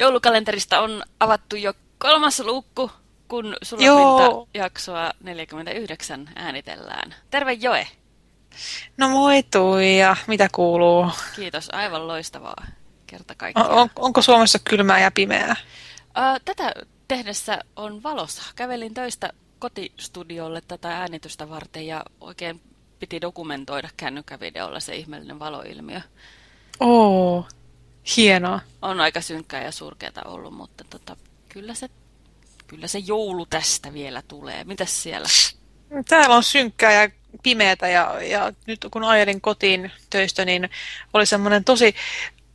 Joulukalenterista on avattu jo kolmas luukku, kun Sulapinta-jaksoa 49 äänitellään. Terve Joe! No moi Tuija, mitä kuuluu? Kiitos, aivan loistavaa. Kerta kaikkiaan. On, onko Suomessa kylmää ja pimeää? Tätä tehdessä on valossa. Kävelin töistä kotistudiolle tätä äänitystä varten ja oikein piti dokumentoida kännykkävideolla se ihmeellinen valoilmiö. Oo, hienoa. On aika synkkää ja surkeata ollut, mutta tota, kyllä, se, kyllä se joulu tästä vielä tulee. Mitäs siellä? Täällä on synkkää ja pimeätä ja, ja nyt kun ajelin kotiin töistä, niin oli semmoinen tosi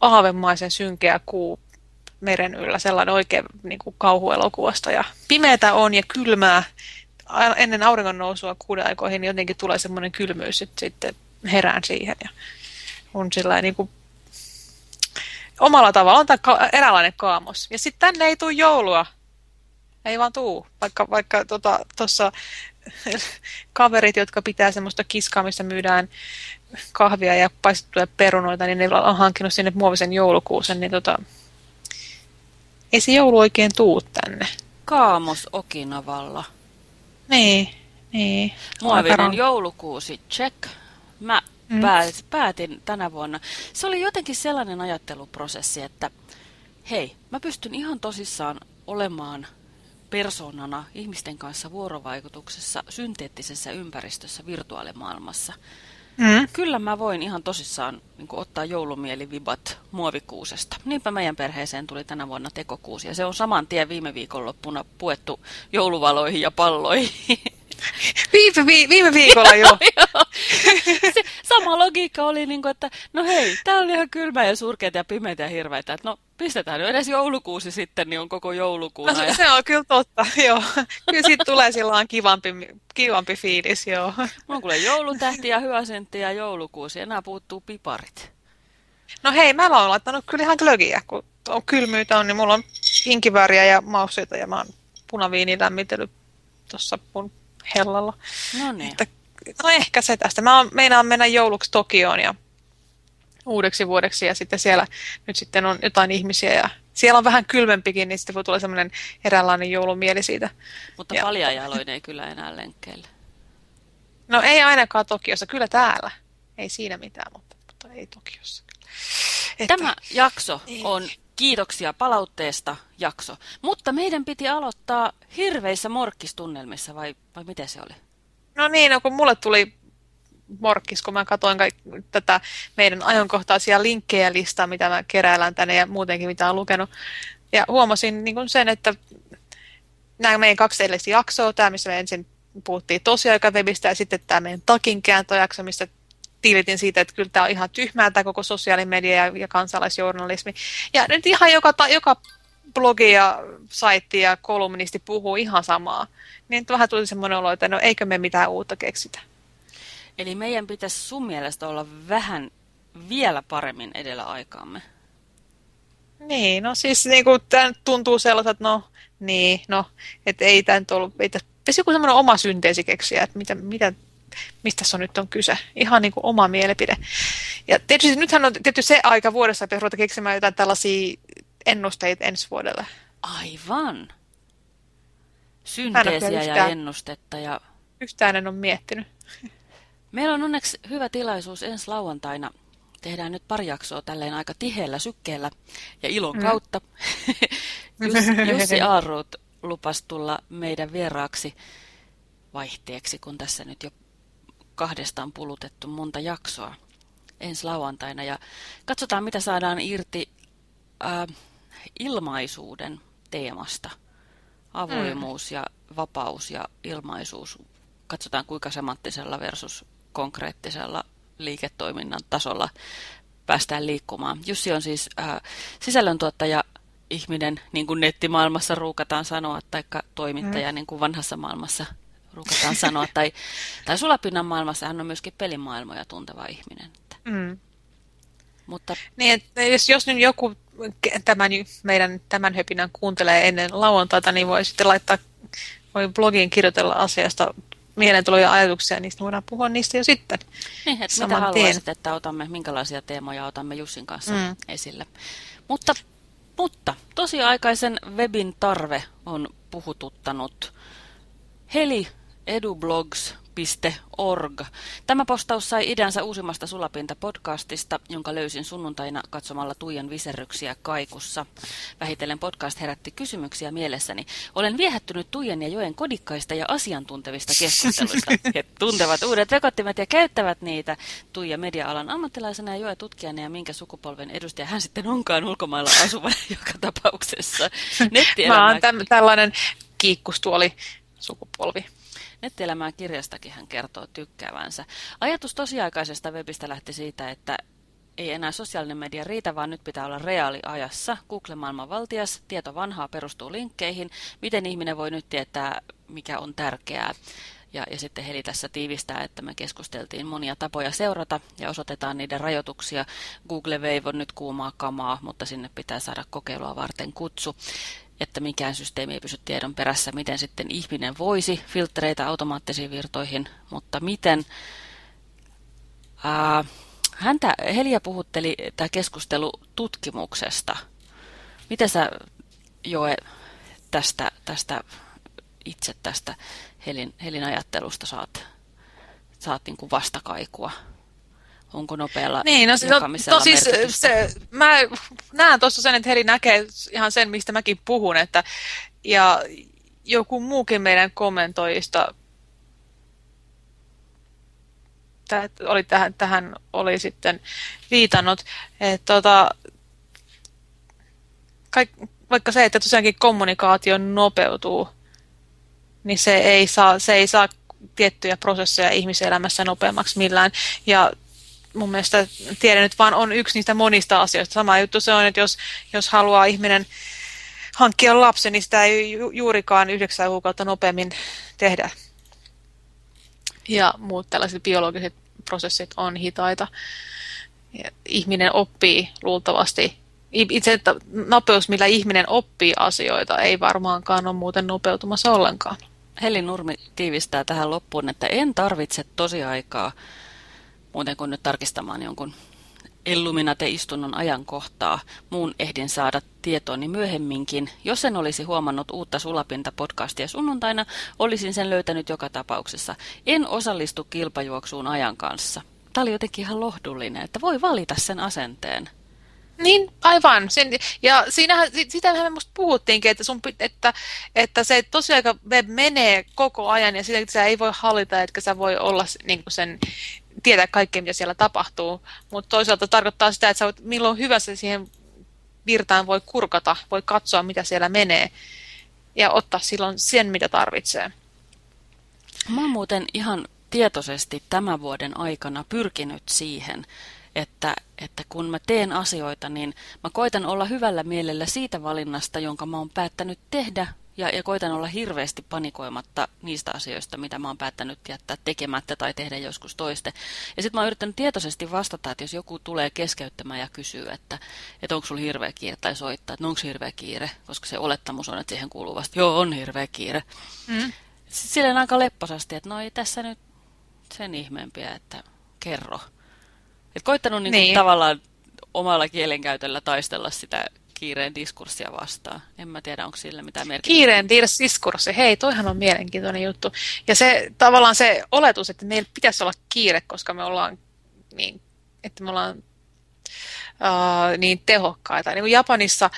aavemaisen synkeä kuu meren yllä, sellainen oikein niin kuin kauhuelokuvasta. Ja pimeätä on ja kylmää. Ennen auringon nousua kuuden aikoihin niin jotenkin tulee semmoinen kylmyys, että sitten herään siihen. Ja on sillä niin kuin omalla tavalla on tämä eräänlainen kaamos. Ja sitten tänne ei tule joulua. Ei vaan tuu. Vaikka, vaikka tuossa tota, kaverit, jotka pitää semmoista kiskaa, missä myydään kahvia ja paistettuja perunoita, niin ne on hankkinut sinne muovisen joulukuusen, niin tota, ei se joulu oikein tuu tänne. Kaamos Okinavalla. Niin, niin. Muovinen joulukuusi, check. Mä mm. päätin tänä vuonna. Se oli jotenkin sellainen ajatteluprosessi, että hei, mä pystyn ihan tosissaan olemaan persoonana ihmisten kanssa vuorovaikutuksessa synteettisessä ympäristössä virtuaalimaailmassa. Mm. Kyllä mä voin ihan tosissaan niin ottaa joulumielivibat muovikuusesta. Niinpä meidän perheeseen tuli tänä vuonna tekokuusi ja se on saman tien viime viikonloppuna puettu jouluvaloihin ja palloihin. Viime, vi, viime viikolla jo. Se, sama logiikka oli, niin kuin, että no hei, tää on ihan kylmä ja surkeita ja pimeitä ja hirveitä. Että no pistetään nyt edes joulukuusi sitten, niin on koko joulukuuna. No, ja... Se on kyllä totta, joo. Kyllä siitä tulee silloin kivampi, kivampi fiilis, joo. Mulla on kuule joulutähti ja hyasentti ja joulukuusi, enää puuttuu piparit. No hei, mä oon laittanut kyllä ihan glögiä, kun on kylmyyttä on, niin mulla on inkiväriä ja mausseita ja mä oon punaviini lämmitellyt tuossa mun hellalla. No niin. Että, no ehkä se tästä. Mä oon, meinaan mennä jouluksi Tokioon ja uudeksi vuodeksi ja sitten siellä nyt sitten on jotain ihmisiä ja siellä on vähän kylmempikin, niin sitten voi tulla semmoinen eräänlainen joulumieli siitä. Mutta paljajaloin ei kyllä enää lenkkeillä. No ei ainakaan Tokiossa, kyllä täällä. Ei siinä mitään, mutta, mutta ei Tokiossa. Että... Tämä jakso on kiitoksia palautteesta jakso, mutta meidän piti aloittaa hirveissä morkkistunnelmissa vai, vai miten se oli? No niin, no kun mulle tuli morkkis, kun mä katsoin tätä meidän ajankohtaisia linkkejä listaa, mitä mä keräillään tänne ja muutenkin mitä olen lukenut. Ja huomasin niin kuin sen, että nämä meidän kaksi edellistä jaksoa, tämä missä me ensin puhuttiin tosiaikavebistä ja sitten tämä meidän takinkääntöjakso, mistä tiilitin siitä, että kyllä tämä on ihan tyhmää tämä koko sosiaalimedia ja, ja kansalaisjournalismi. Ja nyt ihan joka, joka blogi ja saitti ja kolumnisti puhuu ihan samaa. Niin vähän tuli semmoinen olo, että no eikö me mitään uutta keksitä. Eli meidän pitäisi sun mielestä olla vähän vielä paremmin edellä aikaamme. Niin, no siis niin kuin, tämä tuntuu sellaiset, että no, niin, no, että ei tämä nyt ollut, ei tässä joku semmoinen oma synteesi keksiä, että mitä, mitä, mistä se on nyt on kyse. Ihan niin kuin oma mielipide. Ja tietysti nythän on tietysti se aika vuodessa, että ruveta keksimään jotain tällaisia ennusteita ensi vuodelle. Aivan. Synteesiä ja ennustetta. Ja... Yhtään en ole miettinyt. Meillä on onneksi hyvä tilaisuus ensi lauantaina. Tehdään nyt pari jaksoa tälleen aika tiheällä sykkeellä ja ilon mm. kautta. Jussi Aarruut lupas tulla meidän vieraaksi vaihteeksi, kun tässä nyt jo kahdestaan pulutettu monta jaksoa ensi lauantaina. Ja katsotaan, mitä saadaan irti äh, ilmaisuuden teemasta. Avoimuus mm. ja vapaus ja ilmaisuus. Katsotaan, kuinka semanttisella versus konkreettisella liiketoiminnan tasolla päästään liikkumaan. Jussi on siis äh, sisällöntuottaja ihminen, niin kuin nettimaailmassa ruukataan sanoa, tai toimittaja, mm. niin kuin vanhassa maailmassa ruukataan sanoa, tai, tai sulapinnan maailmassa hän on myöskin pelimaailmoja tunteva ihminen. Mm. Mutta... Niin, että jos, jos nyt joku tämän, meidän tämän höpinän kuuntelee ennen lauantaita, niin voi sitten laittaa, voi blogiin kirjoitella asiasta mielentuloja ajatuksia, niistä voidaan puhua niistä jo sitten. Niin, että mitä haluaisit, että otamme, minkälaisia teemoja otamme Jussin kanssa mm. esille. Mutta, mutta tosiaikaisen webin tarve on puhututtanut. Heli edublogs Yle.org. Tämä postaus sai ideansa uusimmasta Sulapinta-podcastista, jonka löysin sunnuntaina katsomalla Tuijan viserryksiä kaikussa. Vähitellen podcast herätti kysymyksiä mielessäni. Olen viehättynyt Tuijan ja Joen kodikkaista ja asiantuntevista keskusteluista. He tuntevat uudet vekottimet ja käyttävät niitä. Tuija media-alan ammattilaisena ja Joe tutkijana ja minkä sukupolven edustaja hän sitten onkaan ulkomailla asuva joka tapauksessa. Mä oon tällainen kiikkustuoli sukupolvi. Nettielämää kirjastakin hän kertoo tykkäävänsä. Ajatus tosiaikaisesta webistä lähti siitä, että ei enää sosiaalinen media riitä, vaan nyt pitää olla reaaliajassa. Google-maailman valtias, tieto vanhaa perustuu linkkeihin. Miten ihminen voi nyt tietää, mikä on tärkeää? Ja, ja sitten Heli tässä tiivistää, että me keskusteltiin monia tapoja seurata ja osoitetaan niiden rajoituksia. Google Wave on nyt kuumaa kamaa, mutta sinne pitää saada kokeilua varten kutsu että mikään systeemi ei pysy tiedon perässä, miten sitten ihminen voisi filtreitä automaattisiin virtoihin, mutta miten. Ää, häntä, Helia puhutteli tämä keskustelu tutkimuksesta. Miten sä, Joe, tästä, tästä itse tästä Helin, Helin ajattelusta saat, saat niin kuin vastakaikua? onko nopealla niin, no, no, no siis se, mä näen tuossa sen, että Heli näkee ihan sen, mistä mäkin puhun, että ja joku muukin meidän kommentoijista oli tähän, tähän oli sitten viitannut, että tota, kaik, vaikka se, että tosiaankin kommunikaatio nopeutuu, niin se ei saa, se ei saa tiettyjä prosesseja ihmiselämässä nopeammaksi millään. Ja mun mielestä tiedän nyt vaan on yksi niistä monista asioista. Sama juttu se on, että jos, jos haluaa ihminen hankkia lapsen, niin sitä ei ju juurikaan yhdeksän kuukautta nopeammin tehdä. Ja muut tällaiset biologiset prosessit on hitaita. Ja ihminen oppii luultavasti. Itse nopeus, millä ihminen oppii asioita, ei varmaankaan ole muuten nopeutumassa ollenkaan. Heli Nurmi tiivistää tähän loppuun, että en tarvitse tosiaikaa muuten kuin nyt tarkistamaan jonkun Illuminate-istunnon ajankohtaa. Muun ehdin saada tietooni myöhemminkin. Jos en olisi huomannut uutta Sulapinta-podcastia sunnuntaina, olisin sen löytänyt joka tapauksessa. En osallistu kilpajuoksuun ajan kanssa. Tämä oli jotenkin ihan lohdullinen, että voi valita sen asenteen. Niin, aivan. Sen, ja siinähän, sitähän me musta puhuttiinkin, että, sun, että, että se tosiaan web menee koko ajan ja sitä sä ei voi hallita, että sä voi olla niin sen tietää kaikkea, mitä siellä tapahtuu, mutta toisaalta tarkoittaa sitä, että sä voit, milloin hyvässä siihen virtaan voi kurkata, voi katsoa, mitä siellä menee ja ottaa silloin sen, mitä tarvitsee. Mä oon muuten ihan tietoisesti tämän vuoden aikana pyrkinyt siihen, että, että kun mä teen asioita, niin mä koitan olla hyvällä mielellä siitä valinnasta, jonka mä oon päättänyt tehdä ja, ja koitan olla hirveästi panikoimatta niistä asioista, mitä mä oon päättänyt jättää tekemättä tai tehdä joskus toiste. Ja sitten mä oon yrittänyt tietoisesti vastata, että jos joku tulee keskeyttämään ja kysyy, että, että onko sulla hirveä kiire tai soittaa, että no onko hirveä kiire, koska se olettamus on, että siihen kuuluu vasta, joo on hirveä kiire. Mm. Silleen aika lepposasti, että no ei tässä nyt sen ihmeempiä, että kerro. Et koittanut niin niin. tavallaan omalla kielenkäytöllä taistella sitä kiireen diskurssia vastaan. En mä tiedä, onko sillä mitään merkitystä. Kiireen diskurssi, hei, toihan on mielenkiintoinen juttu. Ja se tavallaan se oletus, että meillä pitäisi olla kiire, koska me ollaan niin, että me ollaan uh, niin tehokkaita. Niin kuin Japanissa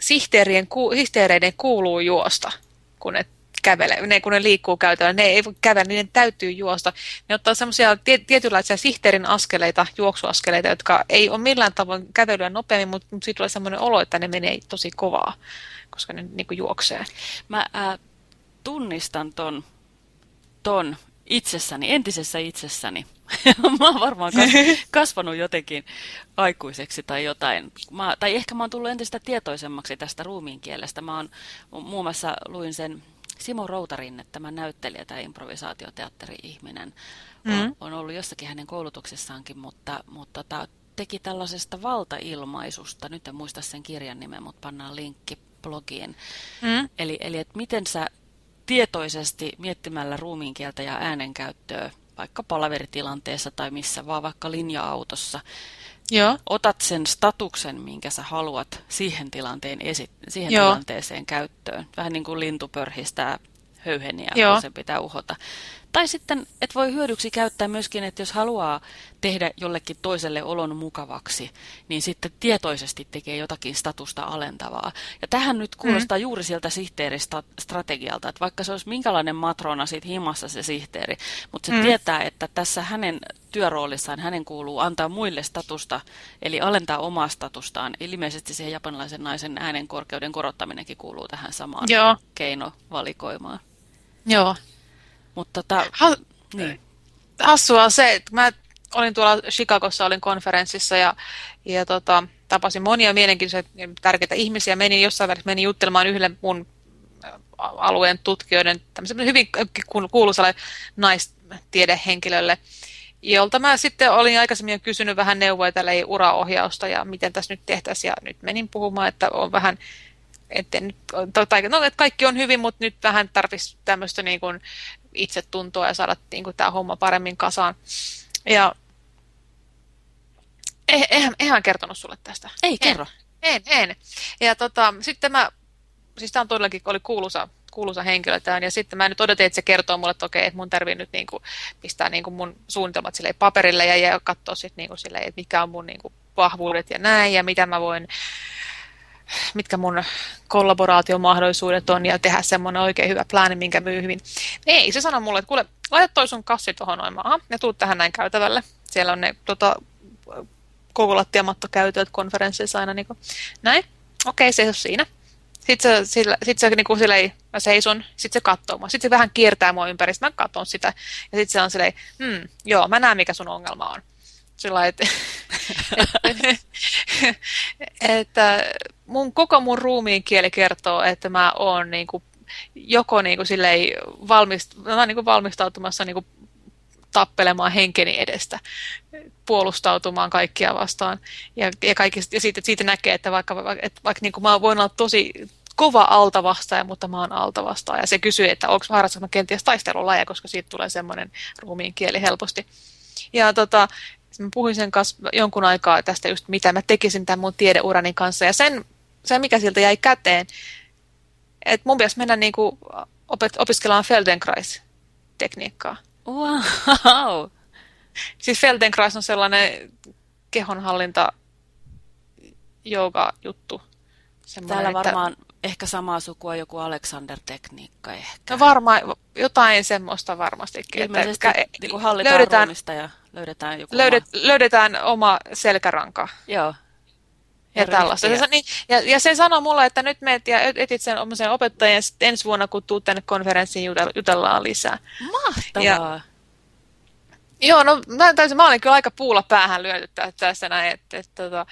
sihteerien, sihteereiden kuuluu juosta, kun ne kävele, ne, kun ne liikkuu käytävä, ne ei voi kävellä, niin ne täytyy juosta. Ne ottaa semmoisia tietynlaisia sihteerin askeleita, juoksuaskeleita, jotka ei ole millään tavoin kävelyä nopeammin, mutta, mutta siitä tulee semmoinen olo, että ne menee tosi kovaa, koska ne niin kuin juoksee. Mä äh, tunnistan ton, ton itsessäni, entisessä itsessäni. mä oon varmaan kasvanut jotenkin aikuiseksi tai jotain. Mä, tai ehkä mä oon tullut entistä tietoisemmaksi tästä ruumiin kielestä. Mä oon, muun muassa luin sen Simo Routarinne, tämä näyttelijä tai improvisaatioteatteri-ihminen, mm. on, on ollut jossakin hänen koulutuksessaankin, mutta, mutta ta, teki tällaisesta valtailmaisusta, nyt en muista sen kirjan nimen, mutta pannaan linkki blogiin. Mm. Eli, eli että miten sä tietoisesti miettimällä ruumiinkieltä ja äänenkäyttöä vaikka palaveritilanteessa tai missä vaan vaikka linja-autossa, Joo. otat sen statuksen, minkä sä haluat siihen, tilanteen esi- siihen Joo. tilanteeseen käyttöön. Vähän niin kuin lintu pörhistää höyheniä, Joo. kun se pitää uhota. Tai sitten, et voi hyödyksi käyttää myöskin, että jos haluaa tehdä jollekin toiselle olon mukavaksi, niin sitten tietoisesti tekee jotakin statusta alentavaa. Ja tähän nyt kuulostaa mm. juuri sieltä sihteeristrategialta, että vaikka se olisi minkälainen matrona siitä himassa se sihteeri, mutta se mm. tietää, että tässä hänen työroolissaan hänen kuuluu antaa muille statusta, eli alentaa omaa statustaan. Ilmeisesti siihen japanilaisen naisen äänen korkeuden korottaminenkin kuuluu tähän samaan Joo. keinovalikoimaan. Joo. Mutta tota, Ha- niin. hassua on se, että mä olin tuolla Chicagossa, olin konferenssissa ja, ja tota, tapasin monia mielenkiintoisia tärkeitä ihmisiä. Menin jossain välissä menin juttelemaan yhden mun alueen tutkijoiden, tämmöisen hyvin kuuluisalle naistiedehenkilölle, jolta mä sitten olin aikaisemmin jo kysynyt vähän neuvoja tälle uraohjausta ja miten tässä nyt tehtäisiin. Ja nyt menin puhumaan, että on vähän että nyt, tai, no, että kaikki on hyvin, mutta nyt vähän tarvitsisi tämmöistä niin kuin itsetuntoa ja saada niin kuin, tämä homma paremmin kasaan. Ja eh, eihän, eihän kertonut sulle tästä. Ei, kerro. En, en. Ja tota, sitten mä, siis tämä on todellakin, oli kuuluisa, kuuluisa henkilö tämän, ja sitten mä nyt odotin, että se kertoo mulle, että okei, että mun tarvii nyt niinku pistää niinku mun suunnitelmat silleen paperille ja, ja katsoa sitten niinku silleen, että mikä on mun niinku vahvuudet ja näin, ja mitä mä voin, mitkä mun kollaboraatiomahdollisuudet on, ja tehdä semmoinen oikein hyvä plani, minkä myy hyvin. Ei, se sanoi mulle, että kuule, laita toi sun kassi tuohon noin maahan, ja tuut tähän näin käytävälle. Siellä on ne tota, koko lattiamatto käytöt konferenssissa aina niin kuin, näin. Okei, se siinä. Sitten se, sillä, sit se niin kuin mä seison, sitten se katsoo mua. Sitten se vähän kiertää mua ympäri, mä katson sitä. Ja sitten se on silleen, hmm, joo, mä näen mikä sun ongelma on. Sillä että, että, että mun, koko mun ruumiin kieli kertoo, että mä oon niin kuin, joko niin kuin silleen valmist, mä niin kuin valmistautumassa niin kuin tappelemaan henkeni edestä, puolustautumaan kaikkia vastaan. Ja, ja, kaikista, ja siitä, siitä näkee, että vaikka, että vaikka niin kuin mä voin olla tosi kova altavastaaja, mutta mä oon altavastaaja. Ja se kysyy, että onko harrastanut mä kenties taistelulaja, koska siitä tulee semmoinen ruumiin kieli helposti. Ja tota, mä puhuin sen kanssa jonkun aikaa tästä just, mitä mä tekisin tämän mun tiedeurani kanssa. Ja sen, se, mikä siltä jäi käteen, että mun pitäisi mennä niin kuin opet, opiskelemaan Feldenkrais-tekniikkaa. Wow! Siis Feldenkrais on sellainen kehonhallinta jooga-juttu. Täällä varmaan että... ehkä samaa sukua joku Alexander-tekniikka ehkä. No varmaan, jotain semmoista varmastikin. Ilmeisesti että, niin kuin hallitaan löydetään, ja löydetään joku löydet, oma... Löydetään oma selkäranka. Joo. Ja, ja tällaista. Ja, niin, ja, ja se sanoi mulle, että nyt meet ja etit sen omaisen opettajan ja ensi vuonna, kun tuut tänne konferenssiin, jutellaan lisää. Mahtavaa! Ja, Joo, no mä, taisin, mä olin kyllä aika puulla päähän lyöty tässä näin, että, että, että,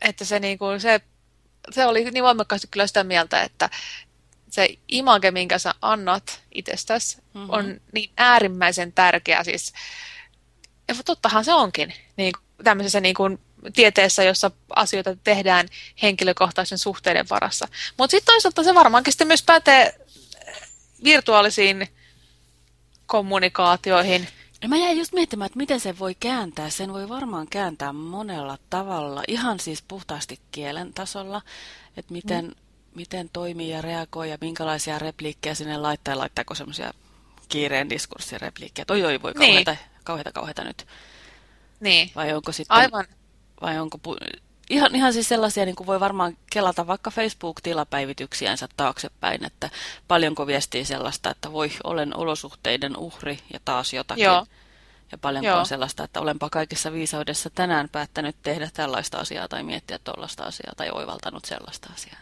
että se, niin kuin, se, se oli niin voimakkaasti kyllä sitä mieltä, että se image, minkä sä annat itsestäsi, mm-hmm. on niin äärimmäisen tärkeä. Siis, ja tottahan se onkin niin, tämmöisessä niin kuin, tieteessä, jossa asioita tehdään henkilökohtaisen suhteiden varassa. Mutta sitten toisaalta se varmaankin sitten myös pätee virtuaalisiin kommunikaatioihin. Ja mä jäin just miettimään, että miten se voi kääntää. Sen voi varmaan kääntää monella tavalla, ihan siis puhtaasti kielen tasolla, että miten, mm. miten toimii ja reagoi ja minkälaisia repliikkejä sinne laittaa ja laittaako semmoisia kiireen diskurssirepliikkejä. Toi oi voi kauheita, niin. kauheita, kauheita nyt. Niin. Vai onko sitten... Aivan. Vai onko ihan, ihan siis sellaisia, niin kuin voi varmaan kelata vaikka Facebook-tilapäivityksiänsä taaksepäin, että paljonko viestii sellaista, että voi, olen olosuhteiden uhri ja taas jotakin. Joo. Ja paljonko Joo. on sellaista, että olenpa kaikessa viisaudessa tänään päättänyt tehdä tällaista asiaa tai miettiä tuollaista asiaa tai oivaltanut sellaista asiaa.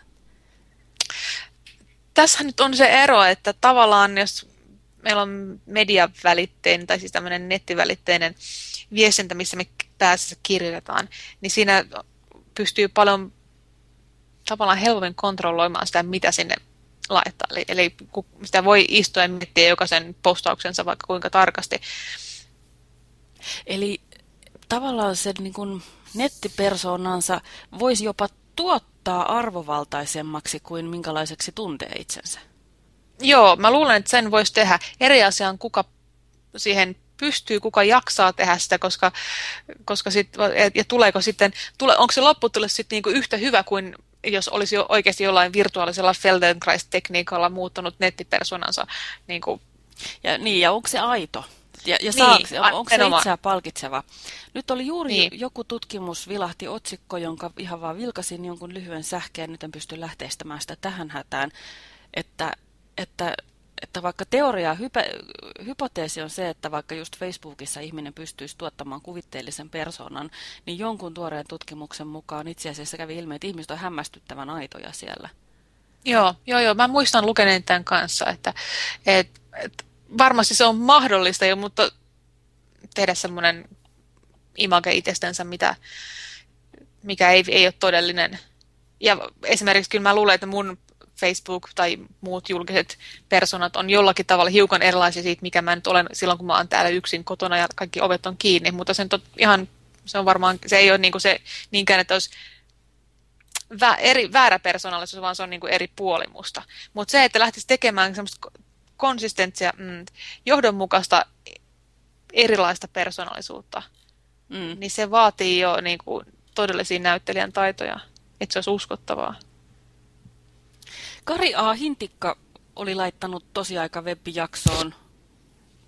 Tässä nyt on se ero, että tavallaan jos meillä on mediavälitteinen tai siis tämmöinen nettivälitteinen viestintä, missä me pääsessä kirjoitetaan, niin siinä pystyy paljon tavallaan helpommin kontrolloimaan sitä, mitä sinne laittaa. Eli, eli sitä voi istua ja miettiä jokaisen postauksensa vaikka kuinka tarkasti. Eli tavallaan sen niin kuin nettipersoonansa voisi jopa tuottaa arvovaltaisemmaksi kuin minkälaiseksi tuntee itsensä. Joo, mä luulen, että sen voisi tehdä. Eri asiaan kuka siihen pystyy, kuka jaksaa tehdä sitä, koska, koska sit, ja tuleeko sitten, tule, onko se lopputulos sitten niinku yhtä hyvä kuin jos olisi jo oikeasti jollain virtuaalisella Feldenkrais-tekniikalla muuttanut nettipersonansa. Niin, kuin... ja, niin, ja onko se aito? Ja, ja niin, saako, onko se itseä palkitseva? Nyt oli juuri niin. joku tutkimus, vilahti otsikko, jonka ihan vaan vilkasin jonkun lyhyen sähkeen, nyt en pysty lähteistämään sitä tähän hätään, että, että että vaikka teoria, hype, hypoteesi on se, että vaikka just Facebookissa ihminen pystyisi tuottamaan kuvitteellisen persoonan, niin jonkun tuoreen tutkimuksen mukaan itse asiassa kävi ilmi, että ihmiset on hämmästyttävän aitoja siellä. Joo, joo, joo. Mä muistan lukeneen tämän kanssa, että et, et, varmasti se on mahdollista jo, mutta tehdä semmoinen image itsestänsä, mitä, mikä ei, ei ole todellinen. Ja esimerkiksi kyllä mä luulen, että mun Facebook tai muut julkiset personat on jollakin tavalla hiukan erilaisia siitä, mikä mä nyt olen silloin, kun mä oon täällä yksin kotona ja kaikki ovet on kiinni, mutta sen tot, ihan, se on varmaan, se ei ole niin kuin se niinkään, että olisi vä, eri, väärä persoonallisuus, vaan se on niin kuin eri puoli musta. Mutta se, että lähtisi tekemään semmoista konsistentsia, mm, johdonmukaista erilaista persoonallisuutta, mm. niin se vaatii jo niin kuin todellisia näyttelijän taitoja, että se olisi uskottavaa. Kari A. Hintikka oli laittanut tosiaika web-jaksoon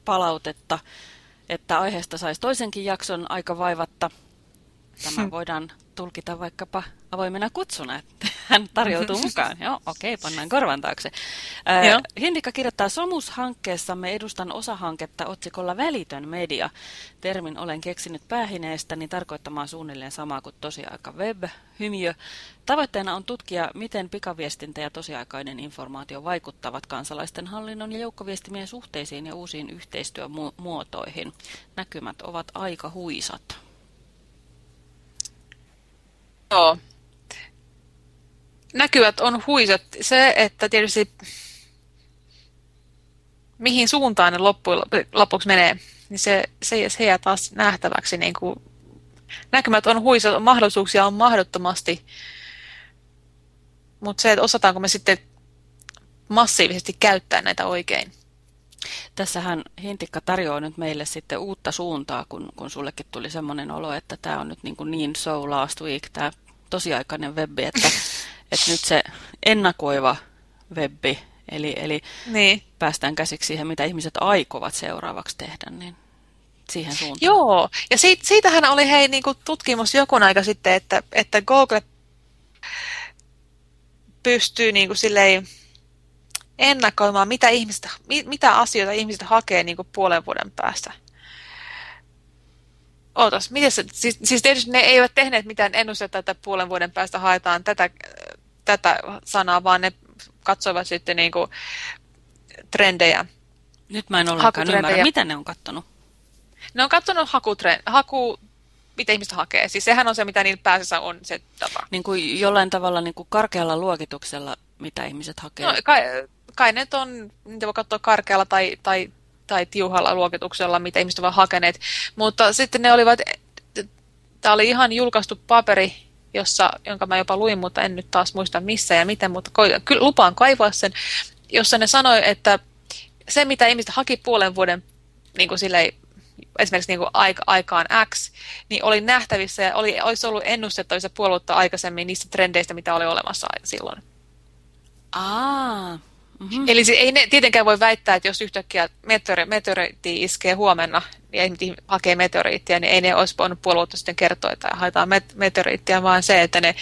palautetta, että aiheesta saisi toisenkin jakson aika vaivatta. Tämä voidaan tulkita vaikkapa avoimena kutsuna, että hän tarjoutuu mukaan. Joo, okei, okay, pannaan korvan taakse. Ää, Hindikka kirjoittaa Somus-hankkeessamme edustan osahanketta otsikolla Välitön media. Termin olen keksinyt päähineestäni tarkoittamaan suunnilleen samaa kuin tosiaika web, hymiö. Tavoitteena on tutkia, miten pikaviestintä ja tosiaikainen informaatio vaikuttavat kansalaisten hallinnon ja joukkoviestimien suhteisiin ja uusiin yhteistyömuotoihin. Näkymät ovat aika huisat. Joo. Näkyvät on huisat. Se, että tietysti mihin suuntaan ne loppujen lopuksi menee, niin se, se, se jää taas nähtäväksi. Niin kuin, näkymät on huisat, mahdollisuuksia on mahdottomasti, mutta se, että osataanko me sitten massiivisesti käyttää näitä oikein. Tässähän Hintikka tarjoaa nyt meille sitten uutta suuntaa, kun, kun sullekin tuli semmoinen olo, että tämä on nyt niin, kuin niin so last week, tämä tosiaikainen webbi, että, että nyt se ennakoiva webbi, eli, eli niin. päästään käsiksi siihen, mitä ihmiset aikovat seuraavaksi tehdä, niin siihen suuntaan. Joo, ja siitä, siitähän oli hei niin kuin tutkimus jokun aika sitten, että, että Google pystyy niin kuin silleen, ennakoimaan, mitä, ihmiset, mitä asioita ihmiset hakee niin kuin puolen vuoden päästä. Ootas, miten se, siis, siis tietysti ne eivät tehneet mitään ennustetta, että puolen vuoden päästä haetaan tätä, tätä sanaa, vaan ne katsoivat sitten niin kuin trendejä. Nyt mä en ollenkaan ymmärrä. Mitä ne on kattonut? Ne on kattonut hakutrend, haku, mitä ihmiset hakee. Siis sehän on se, mitä niillä pääsessä on se tapa. Niin kuin jollain tavalla niin kuin karkealla luokituksella, mitä ihmiset hakee? No, kai, kai ne on, niitä voi katsoa karkealla tai, tai, tai tiuhalla luokituksella, mitä ihmiset ovat hakeneet. Mutta sitten ne olivat, tämä oli ihan julkaistu paperi, jossa, jonka mä jopa luin, mutta en nyt taas muista missä ja miten, mutta kyllä lupaan kaivaa sen, jossa ne sanoi, että se, mitä ihmiset haki puolen vuoden niin kuin silleen, esimerkiksi niin kuin aika, aikaan X, niin oli nähtävissä ja oli, olisi ollut ennustettavissa puoluetta aikaisemmin niistä trendeistä, mitä oli olemassa silloin. Aa, Mm-hmm. Eli se, ei ne tietenkään voi väittää, että jos yhtäkkiä meteori, meteoriitti iskee huomenna ja ihmiset hakee meteoriittia, niin ei ne olisi voinut puolueutta sitten kertoa, että haetaan met- meteoriittia, vaan se, että ne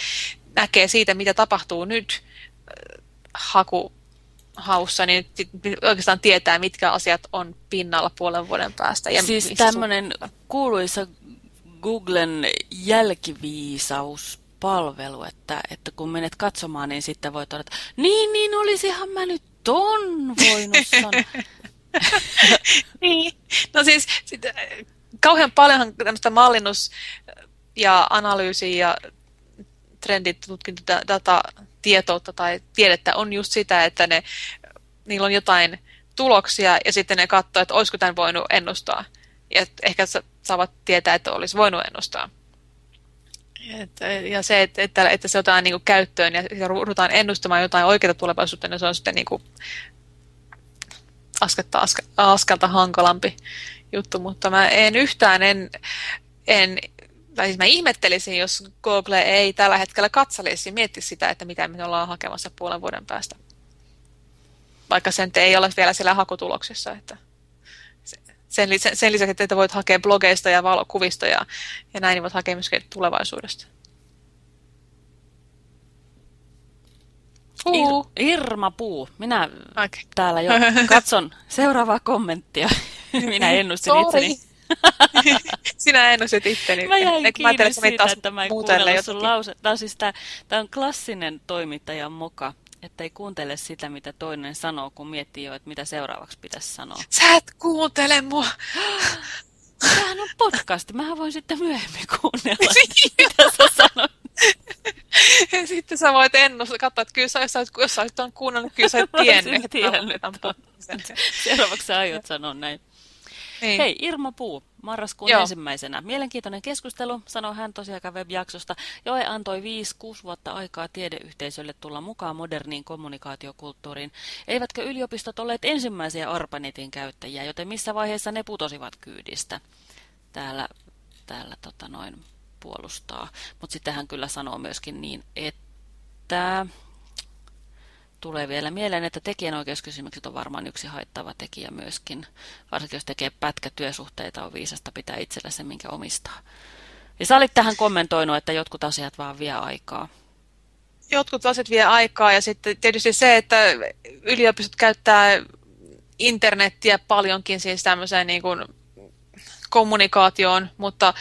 näkee siitä, mitä tapahtuu nyt äh, haku, haussa, niin oikeastaan tietää, mitkä asiat on pinnalla puolen vuoden päästä. Ja siis tämmöinen kuuluisa Googlen jälkiviisaus palvelu, että, että kun menet katsomaan, niin sitten voi todeta, niin, niin olisihan mä nyt ton voinut sanoa. niin, no siis sit, äh, kauhean paljonhan tämmöistä mallinnus- ja analyysiä ja trenditutkintodata tietoutta tai tiedettä on just sitä, että ne, niillä on jotain tuloksia ja sitten ne katsoo, että olisiko tämän voinut ennustaa. Ja ehkä saavat tietää, että olisi voinut ennustaa. Että, ja se, että, että, että se otetaan niin käyttöön ja, ja ruvetaan ennustamaan jotain oikeaa tulevaisuutta, niin se on sitten niin kuin asketta, aske, askelta hankalampi juttu, mutta mä en yhtään en, en tai siis mä ihmettelisin, jos Google ei tällä hetkellä katselisi ja miettisi sitä, että mitä me ollaan hakemassa puolen vuoden päästä. Vaikka sen ei ole vielä siellä hakutuloksessa. Että sen, sen lisäksi, että voit hakea blogeista ja valokuvista ja, ja näin, niin voit hakea myöskin tulevaisuudesta. Ir- Irma Puu. Minä okay. täällä jo katson seuraavaa kommenttia. Minä ennustin itseni. Sinä ennustit itteni. Mä jäin Eikö kiinni siitä, että mä en kuunnellut sun lause. Tämä on, siis tämä, tämä on klassinen toimittajan moka, että ei kuuntele sitä, mitä toinen sanoo, kun miettii jo, että mitä seuraavaksi pitäisi sanoa. Sä et kuuntele mua. Tämähän on podcast. Mähän voin sitten myöhemmin kuunnella, mitä sä sanot. Ja sitten sä voit ennustaa, katsoa, että kyllä sä, jos sä, jos sä olisit kuunnellut, kyllä sä et tiennyt. tiennyt. Seuraavaksi sä aiot sanoa näin. Niin. Hei, Irma Puu, marraskuun Joo. ensimmäisenä. Mielenkiintoinen keskustelu, sanoi hän tosiaan web-jaksosta. Joe antoi 5-6 vuotta aikaa tiedeyhteisölle tulla mukaan moderniin kommunikaatiokulttuuriin. Eivätkö yliopistot olleet ensimmäisiä ARPANETin käyttäjiä, joten missä vaiheessa ne putosivat kyydistä? Täällä, täällä tota noin puolustaa. Mutta sitten hän kyllä sanoo myöskin niin, että tulee vielä mieleen, että tekijänoikeuskysymykset on varmaan yksi haittava tekijä myöskin. Varsinkin jos tekee pätkätyösuhteita, on viisasta pitää itsellä se, minkä omistaa. Ja sä olit tähän kommentoinut, että jotkut asiat vaan vie aikaa. Jotkut asiat vie aikaa ja sitten tietysti se, että yliopistot käyttää internettiä paljonkin siis tämmöiseen niin kuin kommunikaatioon, mutta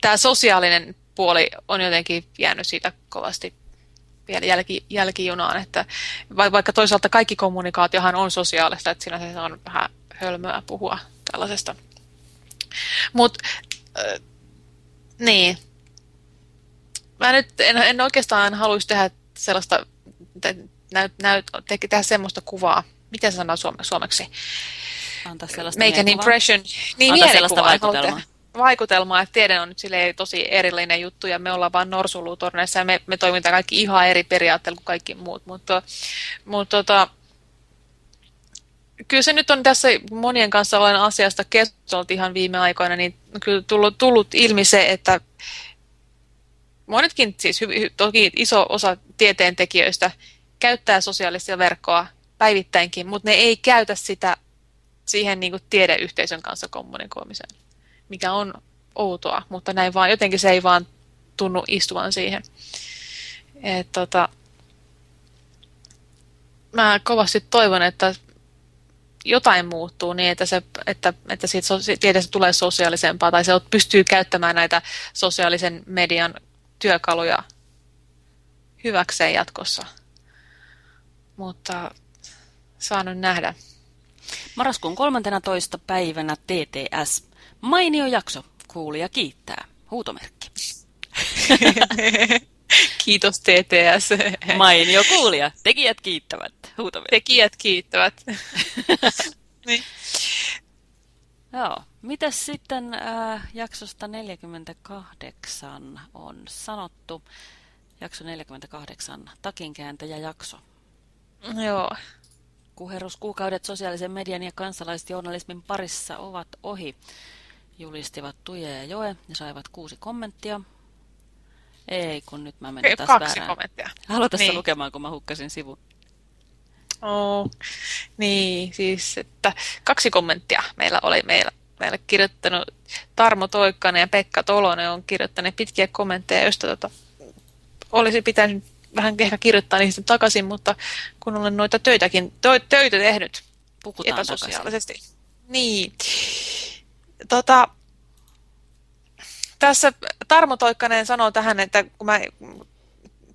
tämä sosiaalinen puoli on jotenkin jäänyt siitä kovasti vielä jälki, jälkijunaan, että vaikka toisaalta kaikki kommunikaatiohan on sosiaalista, että siinä se on vähän hölmöä puhua tällaisesta. Mutta äh, niin, mä nyt en, en oikeastaan haluaisi tehdä sellaista, näyt, näyt, tehdä semmoista kuvaa, miten se sanoo suome, suomeksi? Antaa sellaista Make an impression. Niin, Antaa sellaista vaikutelmaa vaikutelmaa, että tiede on nyt tosi erillinen juttu ja me ollaan vain norsulutorneissa ja me, me toimitaan kaikki ihan eri periaatteella kuin kaikki muut, mutta, mutta tota, kyllä se nyt on tässä monien kanssa olen asiasta keskusteltu ihan viime aikoina, niin kyllä tullut, tullut ilmi se, että monetkin, siis toki iso osa tieteentekijöistä käyttää sosiaalisia verkkoa päivittäinkin, mutta ne ei käytä sitä siihen niin kuin tiedeyhteisön kanssa kommunikoimiseen mikä on outoa, mutta näin vaan, jotenkin se ei vaan tunnu istuvan siihen. Et, tota, mä kovasti toivon, että jotain muuttuu niin, että, se, että, että siitä tieteestä tulee sosiaalisempaa tai se pystyy käyttämään näitä sosiaalisen median työkaluja hyväkseen jatkossa. Mutta saa nyt nähdä. Marraskuun 13. päivänä TTS Mainio jakso. Kuulija kiittää. Huutomerkki. Kiitos TTS. Mainio kuulija. Tekijät kiittävät. Huutomerkki. Tekijät kiittävät. niin. Joo. Mitäs sitten äh, jaksosta 48 on sanottu? Jakso 48. Takinkääntäjä jakso. Joo. Kuheruskuukaudet sosiaalisen median ja kansalaisjournalismin parissa ovat ohi julistivat Tuje ja Joe ja saivat kuusi kommenttia. Ei, kun nyt mä menin taas Kaksi väärään. kommenttia. Haluatko niin. lukemaan, kun mä hukkasin sivun? Oh, niin, siis että kaksi kommenttia meillä oli meillä. Meillä kirjoittanut Tarmo Toikkanen ja Pekka Tolonen on kirjoittanut pitkiä kommentteja, joista tota, olisi pitänyt vähän ehkä kirjoittaa niistä takaisin, mutta kun olen noita töitäkin, töitä tehnyt Puhutaan epäsosiaalisesti. Takaisin. Niin tota, tässä Tarmo Toikkanen sanoo tähän, että kun mä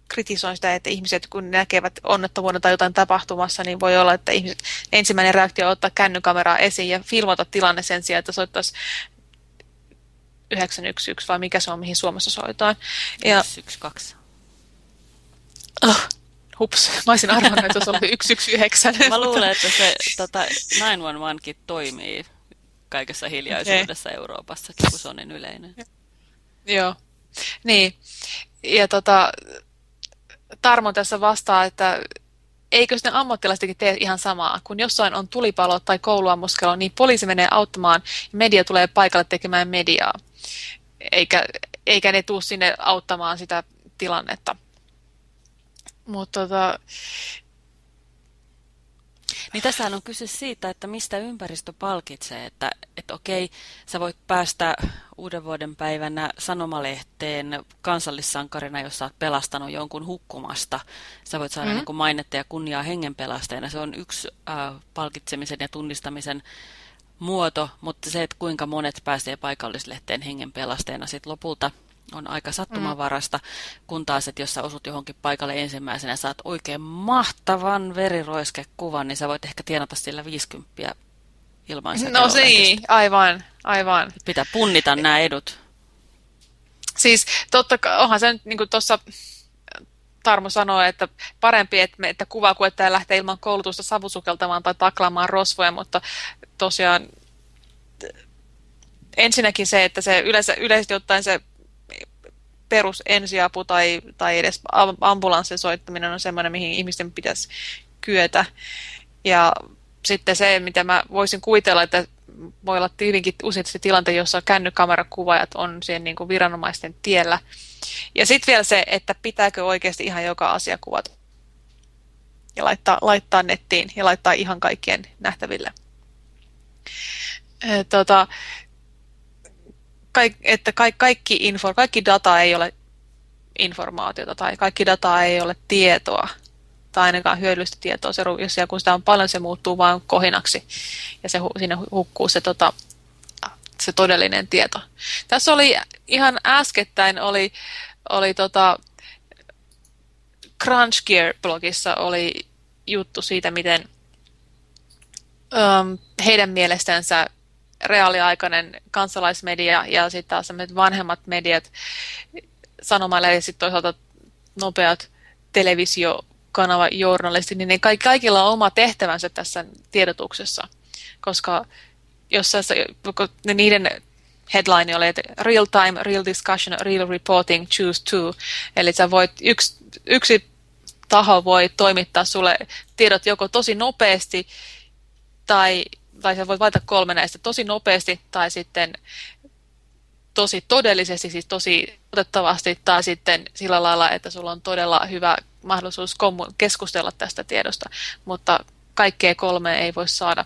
kritisoin sitä, että ihmiset kun näkevät onnettomuuden tai jotain tapahtumassa, niin voi olla, että ihmiset, ensimmäinen reaktio on ottaa kännykameraa esiin ja filmata tilanne sen sijaan, että soittaisi 911 vai mikä se on, mihin Suomessa soitaan. Ja, 112. Oh, hups, mä olisin arvannut, että se olisi ollut 119. Mä luulen, että se tota, 911kin toimii kaikessa hiljaisuudessa okay. Euroopassakin, kun se on niin yleinen. Joo, niin. Ja tota, Tarmo tässä vastaa, että, eikö sitten ammattilaisetkin tee ihan samaa? Kun jossain on tulipalo tai kouluammuskelo, niin poliisi menee auttamaan ja media tulee paikalle tekemään mediaa. Eikä, eikä ne tule sinne auttamaan sitä tilannetta. Mutta tota, niin tässä on kyse siitä, että mistä ympäristö palkitsee, että, että okei, sä voit päästä uuden vuoden päivänä sanomalehteen kansallissankarina, jos sä oot pelastanut jonkun hukkumasta. Sä voit saada mm. niin kuin mainetta ja kunniaa hengenpelastajana. Se on yksi äh, palkitsemisen ja tunnistamisen muoto, mutta se, että kuinka monet pääsee paikallislehteen hengenpelastajana sitten lopulta on aika sattumanvarasta, mm. kun taas, että jos sä osut johonkin paikalle ensimmäisenä ja saat oikein mahtavan veriroiskekuvan, niin sä voit ehkä tienata sillä 50 ilman No niin, aivan, aivan. Pitää punnita nämä edut. Siis totta onhan se nyt niin kuin tuossa Tarmo sanoi, että parempi, että, me, että kuvakuettaja lähtee ilman koulutusta savusukeltamaan tai taklaamaan rosvoja, mutta tosiaan ensinnäkin se, että se yleensä, yleisesti ottaen se perus ensiapu tai, tai edes ambulanssin soittaminen on semmoinen, mihin ihmisten pitäisi kyetä. Ja sitten se, mitä mä voisin kuvitella, että voi olla hyvinkin usein se tilanne, jossa kännykkamerakuvaajat on siihen niin kuin viranomaisten tiellä. Ja sitten vielä se, että pitääkö oikeasti ihan joka asia kuvata ja laittaa, laittaa nettiin ja laittaa ihan kaikkien nähtäville. Tota, kaik, että kaikki, kaikki, info, kaikki data ei ole informaatiota tai kaikki data ei ole tietoa tai ainakaan hyödyllistä tietoa. Se, jos ja kun sitä on paljon, se muuttuu vain kohinaksi ja se, sinne hukkuu se, tota, se todellinen tieto. Tässä oli ihan äskettäin oli, oli tota, Crunch Gear-blogissa oli juttu siitä, miten um, heidän mielestänsä reaaliaikainen kansalaismedia ja sitten taas vanhemmat mediat, sanomalehdet sitten toisaalta nopeat televisiokanava journalistit, niin ne kaikki, kaikilla on oma tehtävänsä tässä tiedotuksessa, koska jos ne niiden headline oli, että real time, real discussion, real reporting, choose two. Eli sä voit, yksi, yksi taho voi toimittaa sulle tiedot joko tosi nopeasti tai tai sä voit valita kolme näistä tosi nopeasti tai sitten tosi todellisesti, siis tosi otettavasti, tai sitten sillä lailla, että sulla on todella hyvä mahdollisuus keskustella tästä tiedosta, mutta kaikkea kolme ei voi saada.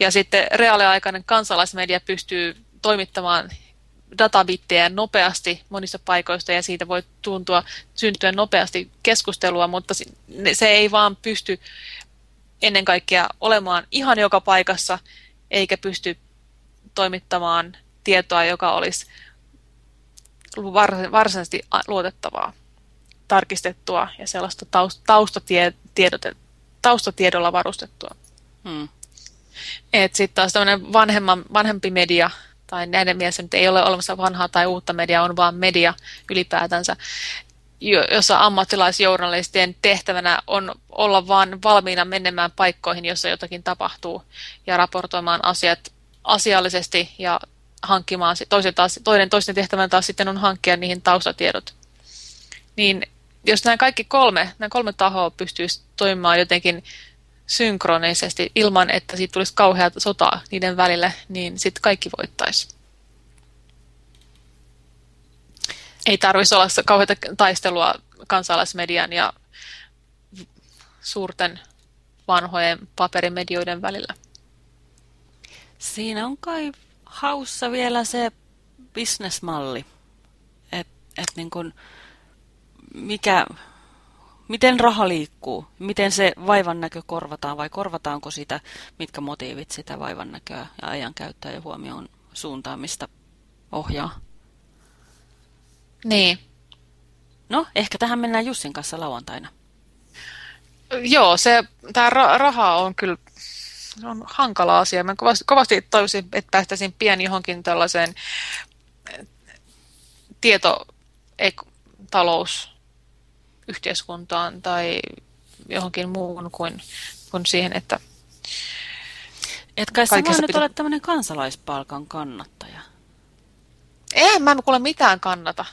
Ja sitten reaaliaikainen kansalaismedia pystyy toimittamaan databittejä nopeasti monissa paikoista ja siitä voi tuntua syntyä nopeasti keskustelua, mutta se ei vaan pysty ennen kaikkea olemaan ihan joka paikassa, eikä pysty toimittamaan tietoa, joka olisi varsinaisesti luotettavaa, tarkistettua ja sellaista taustatiedolla varustettua. Hmm. Sitten taas tämmöinen vanhempi media, tai näiden mielessä nyt ei ole olemassa vanhaa tai uutta mediaa, on vaan media ylipäätänsä, jossa ammattilaisjournalistien tehtävänä on olla vaan valmiina menemään paikkoihin, jossa jotakin tapahtuu ja raportoimaan asiat asiallisesti ja hankkimaan, toisen, taas, toinen toisten tehtävän taas sitten on hankkia niihin taustatiedot. Niin jos nämä kaikki kolme, nämä kolme tahoa pystyisi toimimaan jotenkin synkronisesti ilman, että siitä tulisi kauheat sotaa niiden välillä, niin sitten kaikki voittaisi. Ei tarvitsisi olla kauheita taistelua kansalaismedian ja suurten vanhojen paperimedioiden välillä. Siinä on kai haussa vielä se bisnesmalli, että et niin kun, mikä, miten raha liikkuu, miten se vaivan näkö korvataan vai korvataanko sitä, mitkä motiivit sitä vaivan näköä ja ajankäyttöä ja huomioon suuntaamista ohjaa. Niin. No, ehkä tähän mennään Jussin kanssa lauantaina. Joo, se, tämä ra raha on kyllä se on hankala asia. Mä kovasti, kovasti toivoisin, että päästäisiin pian johonkin tällaiseen eh, tietotalousyhteiskuntaan tai johonkin muuhun kuin, kuin siihen, että Etkä sä voi nyt ole tämmöinen kansalaispalkan kannattaja. Ei, mä en kuule mitään kannata.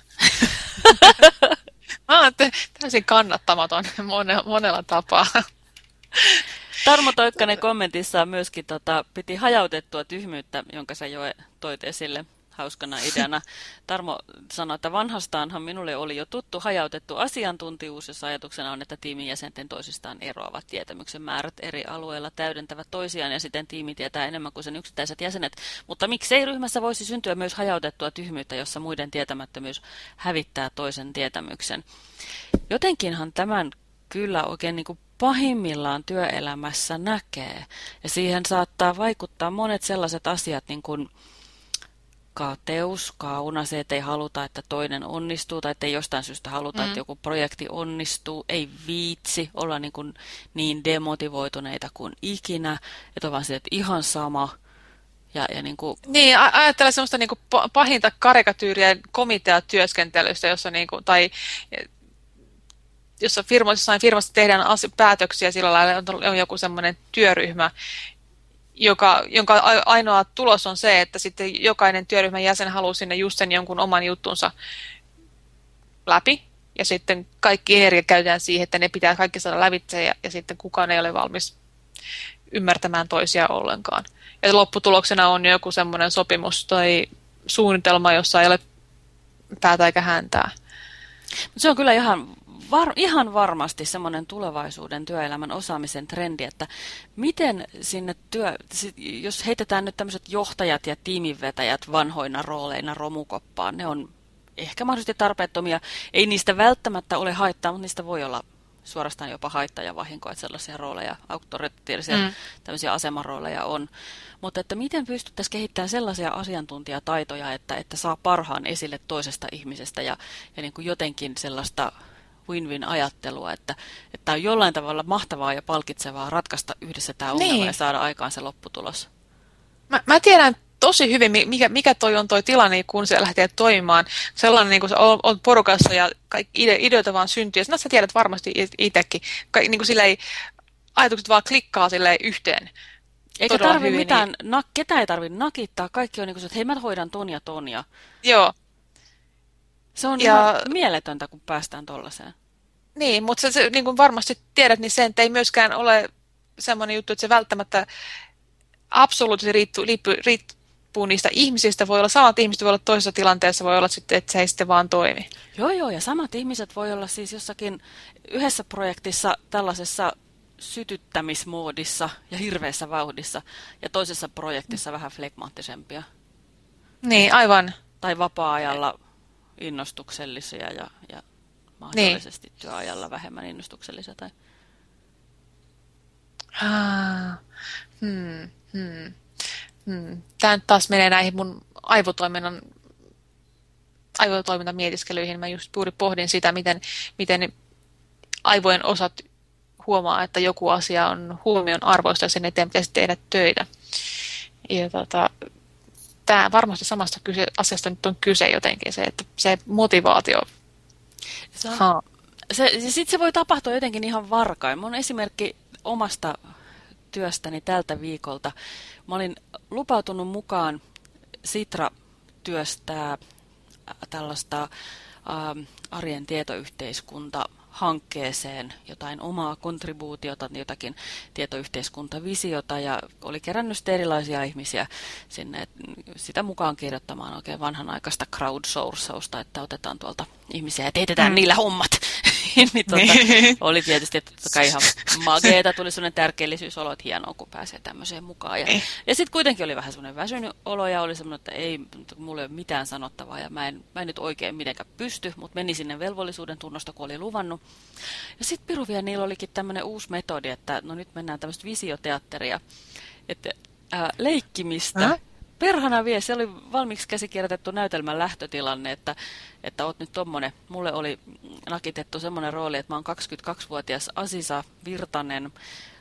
Mä oon täysin kannattamaton monella tapaa. Tarmo Toikkanen kommentissaan myöskin tota, piti hajautettua tyhmyyttä, jonka sä jo toit esille hauskana ideana. Tarmo sanoi, että vanhastaanhan minulle oli jo tuttu hajautettu asiantuntijuus, jossa ajatuksena on, että tiimin jäsenten toisistaan eroavat tietämyksen määrät eri alueilla täydentävät toisiaan ja sitten tiimi tietää enemmän kuin sen yksittäiset jäsenet. Mutta miksei ryhmässä voisi syntyä myös hajautettua tyhmyyttä, jossa muiden tietämättömyys hävittää toisen tietämyksen. Jotenkinhan tämän kyllä oikein niin kuin pahimmillaan työelämässä näkee. Ja siihen saattaa vaikuttaa monet sellaiset asiat, niin kuin kateus, kauna, se, että ei haluta, että toinen onnistuu, tai että ei jostain syystä haluta, mm. että joku projekti onnistuu, ei viitsi olla niin, kuin niin demotivoituneita kuin ikinä, että on vaan se, että ihan sama. Ja, ja niin, kuin... niin ajattelen semmoista niin kuin pahinta karikatyyriä komiteatyöskentelystä, jossa niin kuin, tai jossa firma, jossain firmassa tehdään päätöksiä sillä lailla, on, on joku semmoinen työryhmä, joka, jonka ainoa tulos on se, että sitten jokainen työryhmän jäsen haluaa sinne just sen jonkun oman juttunsa läpi. Ja sitten kaikki energia käytetään siihen, että ne pitää kaikki saada lävitse ja, ja sitten kukaan ei ole valmis ymmärtämään toisia ollenkaan. Ja lopputuloksena on joku semmoinen sopimus tai suunnitelma, jossa ei ole päätä eikä häntää. Se on kyllä ihan var, ihan varmasti semmoinen tulevaisuuden työelämän osaamisen trendi, että miten sinne työ, jos heitetään nyt tämmöiset johtajat ja tiiminvetäjät vanhoina rooleina romukoppaan, ne on ehkä mahdollisesti tarpeettomia. Ei niistä välttämättä ole haittaa, mutta niistä voi olla suorastaan jopa haittaa ja vahinkoa, että sellaisia rooleja, auktoriteerisia mm. tämmöisiä asemarooleja on. Mutta että miten pystyttäisiin kehittämään sellaisia asiantuntijataitoja, että, että saa parhaan esille toisesta ihmisestä ja, ja niin kuin jotenkin sellaista win-win ajattelua, että, että on jollain tavalla mahtavaa ja palkitsevaa ratkaista yhdessä tämä ongelma niin. ja saada aikaan se lopputulos. Mä, mä tiedän tosi hyvin, mikä, mikä toi on toi tilanne, kun se lähtee toimimaan. Sellainen, niin kuin sä olet porukassa ja kaikki ide, ideoita vaan syntyy. Ja sä tiedät varmasti itsekin. Niin kuin silleen, ajatukset vaan klikkaa silleen yhteen. Eikä tarvi hyvin, mitään, niin... nak, ketä ei tarvitse nakittaa. Kaikki on niin kuin, että hei mä hoidan ton ja ton. Ja... Joo. Se on ja... ihan mieletöntä, kun päästään tuollaiseen. Niin, mutta se, niin kuin varmasti tiedät, niin se ei myöskään ole semmoinen juttu, että se välttämättä absoluuttisesti riippuu, riippuu niistä ihmisistä. Voi olla samat ihmiset, voi olla toisessa tilanteessa, voi olla sitten, että se ei sitten vaan toimi. Joo, joo, ja samat ihmiset voi olla siis jossakin yhdessä projektissa tällaisessa sytyttämismoodissa ja hirveässä vauhdissa, ja toisessa projektissa vähän flegmaattisempia. Niin, aivan. Tai vapaa-ajalla innostuksellisia ja, ja mahdollisesti niin. työajalla vähemmän innostuksellisia. Tai... Ah, hmm, hmm, hmm. Tämä taas menee näihin mun aivotoiminnan aivotoiminnan mietiskelyihin. Mä just juuri pohdin sitä, miten, miten aivojen osat huomaa, että joku asia on huomion arvoista ja sen eteen pitäisi tehdä töitä. Ja tota, tämä varmasti samasta kyse, asiasta nyt on kyse jotenkin, se, että se motivaatio. Se, on, se, sit se voi tapahtua jotenkin ihan varkain. Mun esimerkki omasta työstäni tältä viikolta. Mä olin lupautunut mukaan Sitra työstää tällaista ä, arjen tietoyhteiskunta hankkeeseen jotain omaa kontribuutiota, jotakin tietoyhteiskuntavisiota ja oli kerännyt erilaisia ihmisiä sinne sitä mukaan kirjoittamaan oikein vanhanaikaista crowdsourcausta, että otetaan tuolta ihmisiä ja teetetään mm. niillä hommat. Niin, tuota, niin. oli tietysti että totta kai ihan mageeta, tuli sellainen tärkeellisyysolo, että hienoa kun pääsee tämmöiseen mukaan. Ja, niin. ja sitten kuitenkin oli vähän semmoinen väsynyt olo ja oli semmoinen, että ei, mulla ei ole mitään sanottavaa ja mä en, mä en nyt oikein mitenkään pysty, mutta meni sinne velvollisuuden tunnosta, kun oli luvannut. Ja sitten Piru vielä niillä olikin tämmöinen uusi metodi, että no nyt mennään tämmöistä visioteatteria, että ää, leikkimistä. Äh? Perhana vie, se oli valmiiksi käsikirjoitettu näytelmän lähtötilanne, että, että oot nyt tommonen. Mulle oli nakitettu semmoinen rooli, että mä oon 22-vuotias Asisa Virtanen,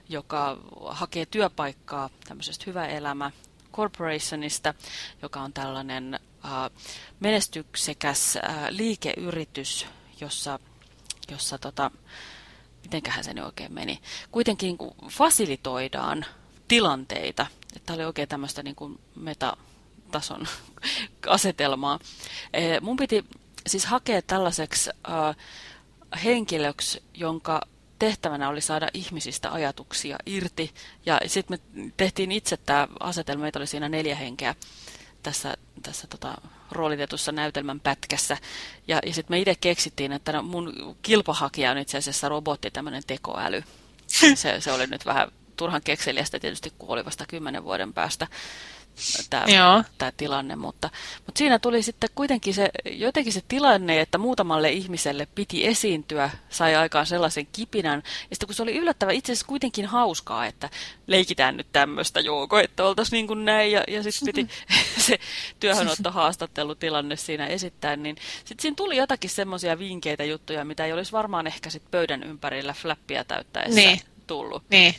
joka hakee työpaikkaa tämmöisestä Hyvä elämä Corporationista, joka on tällainen äh, menestyksekäs äh, liikeyritys, jossa jossa tota, mitenköhän se nyt oikein meni, kuitenkin fasilitoidaan tilanteita, että oli oikein tämmöistä niin kuin metatason asetelmaa. E, mun piti siis hakea tällaiseksi äh, henkilöksi, jonka tehtävänä oli saada ihmisistä ajatuksia irti. Ja sitten me tehtiin itse tämä asetelma, meitä oli siinä neljä henkeä tässä, tässä tota, roolitetussa näytelmän pätkässä. Ja, ja sitten me itse keksittiin, että no mun kilpahakija on itse asiassa robotti, tämmöinen tekoäly. Se, se oli nyt vähän turhan kekseliästä tietysti, kun oli vasta kymmenen vuoden päästä tämä, tämä tilanne, mutta, mutta siinä tuli sitten kuitenkin se, jotenkin se tilanne, että muutamalle ihmiselle piti esiintyä, sai aikaan sellaisen kipinän, ja sitten kun se oli yllättävä, itse asiassa kuitenkin hauskaa, että leikitään nyt tämmöistä jouko, että oltaisiin niin kuin näin, ja, ja sitten piti se työhönottohaastattelutilanne siinä esittää, niin sitten siinä tuli jotakin semmoisia vinkeitä juttuja, mitä ei olisi varmaan ehkä sit pöydän ympärillä flappia täyttäessä niin. tullut. Niin.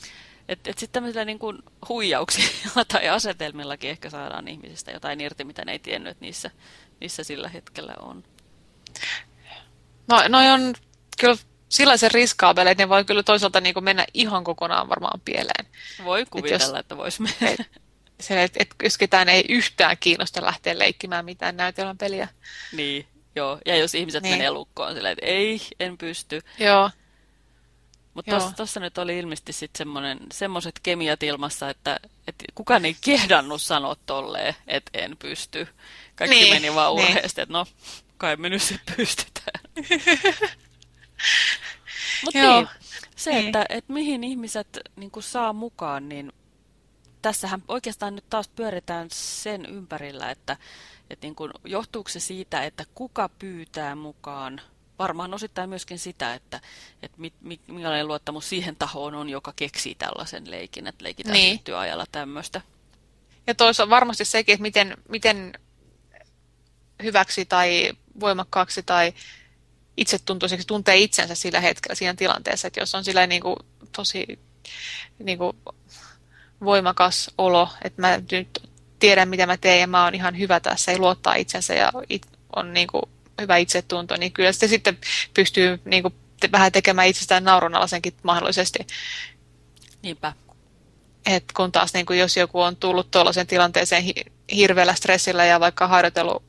Että et sitten tämmöisillä niin kuin huijauksilla tai asetelmillakin ehkä saadaan ihmisistä jotain irti, mitä ne ei tiennyt, että niissä, niissä sillä hetkellä on. No, noi on kyllä sellaisen riskaabele, että ne voi kyllä toisaalta niin kuin mennä ihan kokonaan varmaan pieleen. Voi kuvitella, et jos, että voisi mennä. Et, että et, jos ketään ei yhtään kiinnosta lähteä leikkimään mitään näytelmän peliä. Niin, joo. Ja jos ihmiset niin. menee lukkoon silleen, että ei, en pysty. Joo. Mutta tuossa nyt oli ilmeisesti sitten semmoiset kemiat ilmassa, että, että kukaan ei kehdannut sanoa tolleen, että en pysty. Kaikki niin, meni vaan niin. urheasti, että no, kai me nyt sitten pystytään. Mutta niin, se, niin. Että, että mihin ihmiset niin saa mukaan, niin tässähän oikeastaan nyt taas pyöritään sen ympärillä, että, että niin johtuuko se siitä, että kuka pyytää mukaan – varmaan osittain myöskin sitä, että, että mit, mit, minkälainen luottamus siihen tahoon on, joka keksii tällaisen leikin, että leikitään niin. työajalla tämmöistä. Ja toisaalta varmasti sekin, että miten, miten hyväksi tai voimakkaaksi tai itsetuntoiseksi tuntee itsensä sillä hetkellä siinä tilanteessa, että jos on sillä niin kuin, tosi niin kuin, voimakas olo, että mä nyt tiedän mitä mä teen ja mä oon ihan hyvä tässä, ei luottaa itsensä ja it, on niin kuin, hyvä itsetunto, niin kyllä se sitten pystyy niin kuin, te, vähän tekemään itsestään naurunalaisenkin mahdollisesti. Niinpä. Et kun taas niin kuin, jos joku on tullut tuollaisen tilanteeseen hi hirveällä stressillä ja vaikka harjoitellut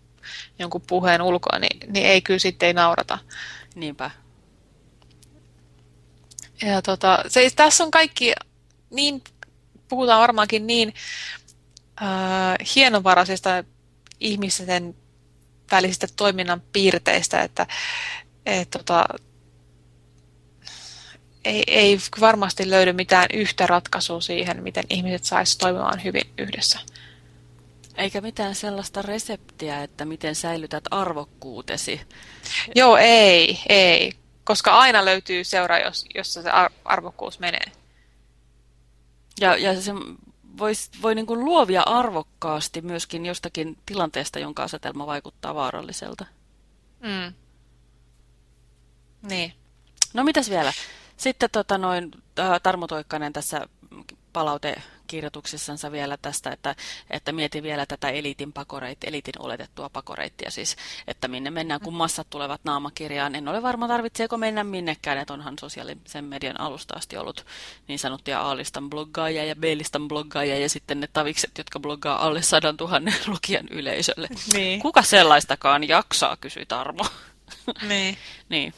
jonkun puheen ulkoa, niin, niin ei kyllä sitten ei naurata. Niinpä. Ja tota, se, tässä on kaikki niin, puhutaan varmaankin niin äh, hienovaraisista ihmisten välisistä toiminnan piirteistä, että et, tota, ei, ei varmasti löydy mitään yhtä ratkaisua siihen, miten ihmiset saisi toimimaan hyvin yhdessä. Eikä mitään sellaista reseptiä, että miten säilytät arvokkuutesi. Joo, ei, ei. Koska aina löytyy seura, jos, jossa se arvokkuus menee. Ja, ja se vois, voi niin kuin luovia arvokkaasti myöskin jostakin tilanteesta, jonka asetelma vaikuttaa vaaralliselta. Mm. Niin. No mitäs vielä? Sitten tota noin, Tarmo Toikkanen tässä palaute kirjoituksessansa vielä tästä, että, että mieti vielä tätä eliitin pakoreittia, eliitin oletettua pakoreittia, siis että minne mennään, kun massat tulevat naamakirjaan. En ole varma, tarvitseeko mennä minnekään, että onhan sosiaalisen median alusta asti ollut niin sanottuja A-listan bloggaajia ja B-listan bloggaajia ja sitten ne tavikset, jotka bloggaa alle sadan tuhannen lukijan yleisölle. Niin. Kuka sellaistakaan jaksaa, kysyi Tarmo. Niin. niin.